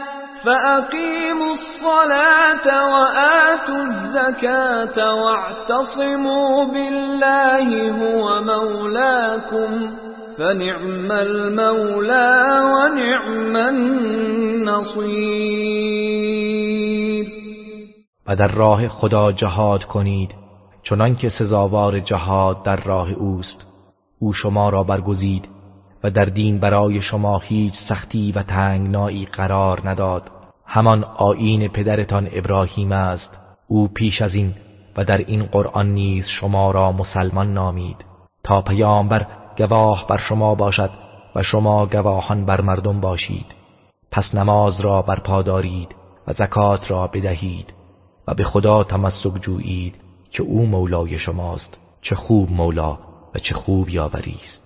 فأقيموا الصلاة وآتوا الزكاة واعتصموا بالله هو مولاكم فنعم المولى ونعم النصير و در راه خدا جهاد کنید چنان که سزاوار جهاد در راه اوست. او شما را برگزید و در دین برای شما هیچ سختی و تنگنایی قرار نداد. همان آیین پدرتان ابراهیم است. او پیش از این و در این قرآن نیز شما را مسلمان نامید. تا پیامبر گواه بر شما باشد و شما گواهان بر مردم باشید. پس نماز را برپا دارید و زکات را بدهید و به خدا تمسک جویید که او مولای شماست چه خوب مولا و چه خوب یاوری است.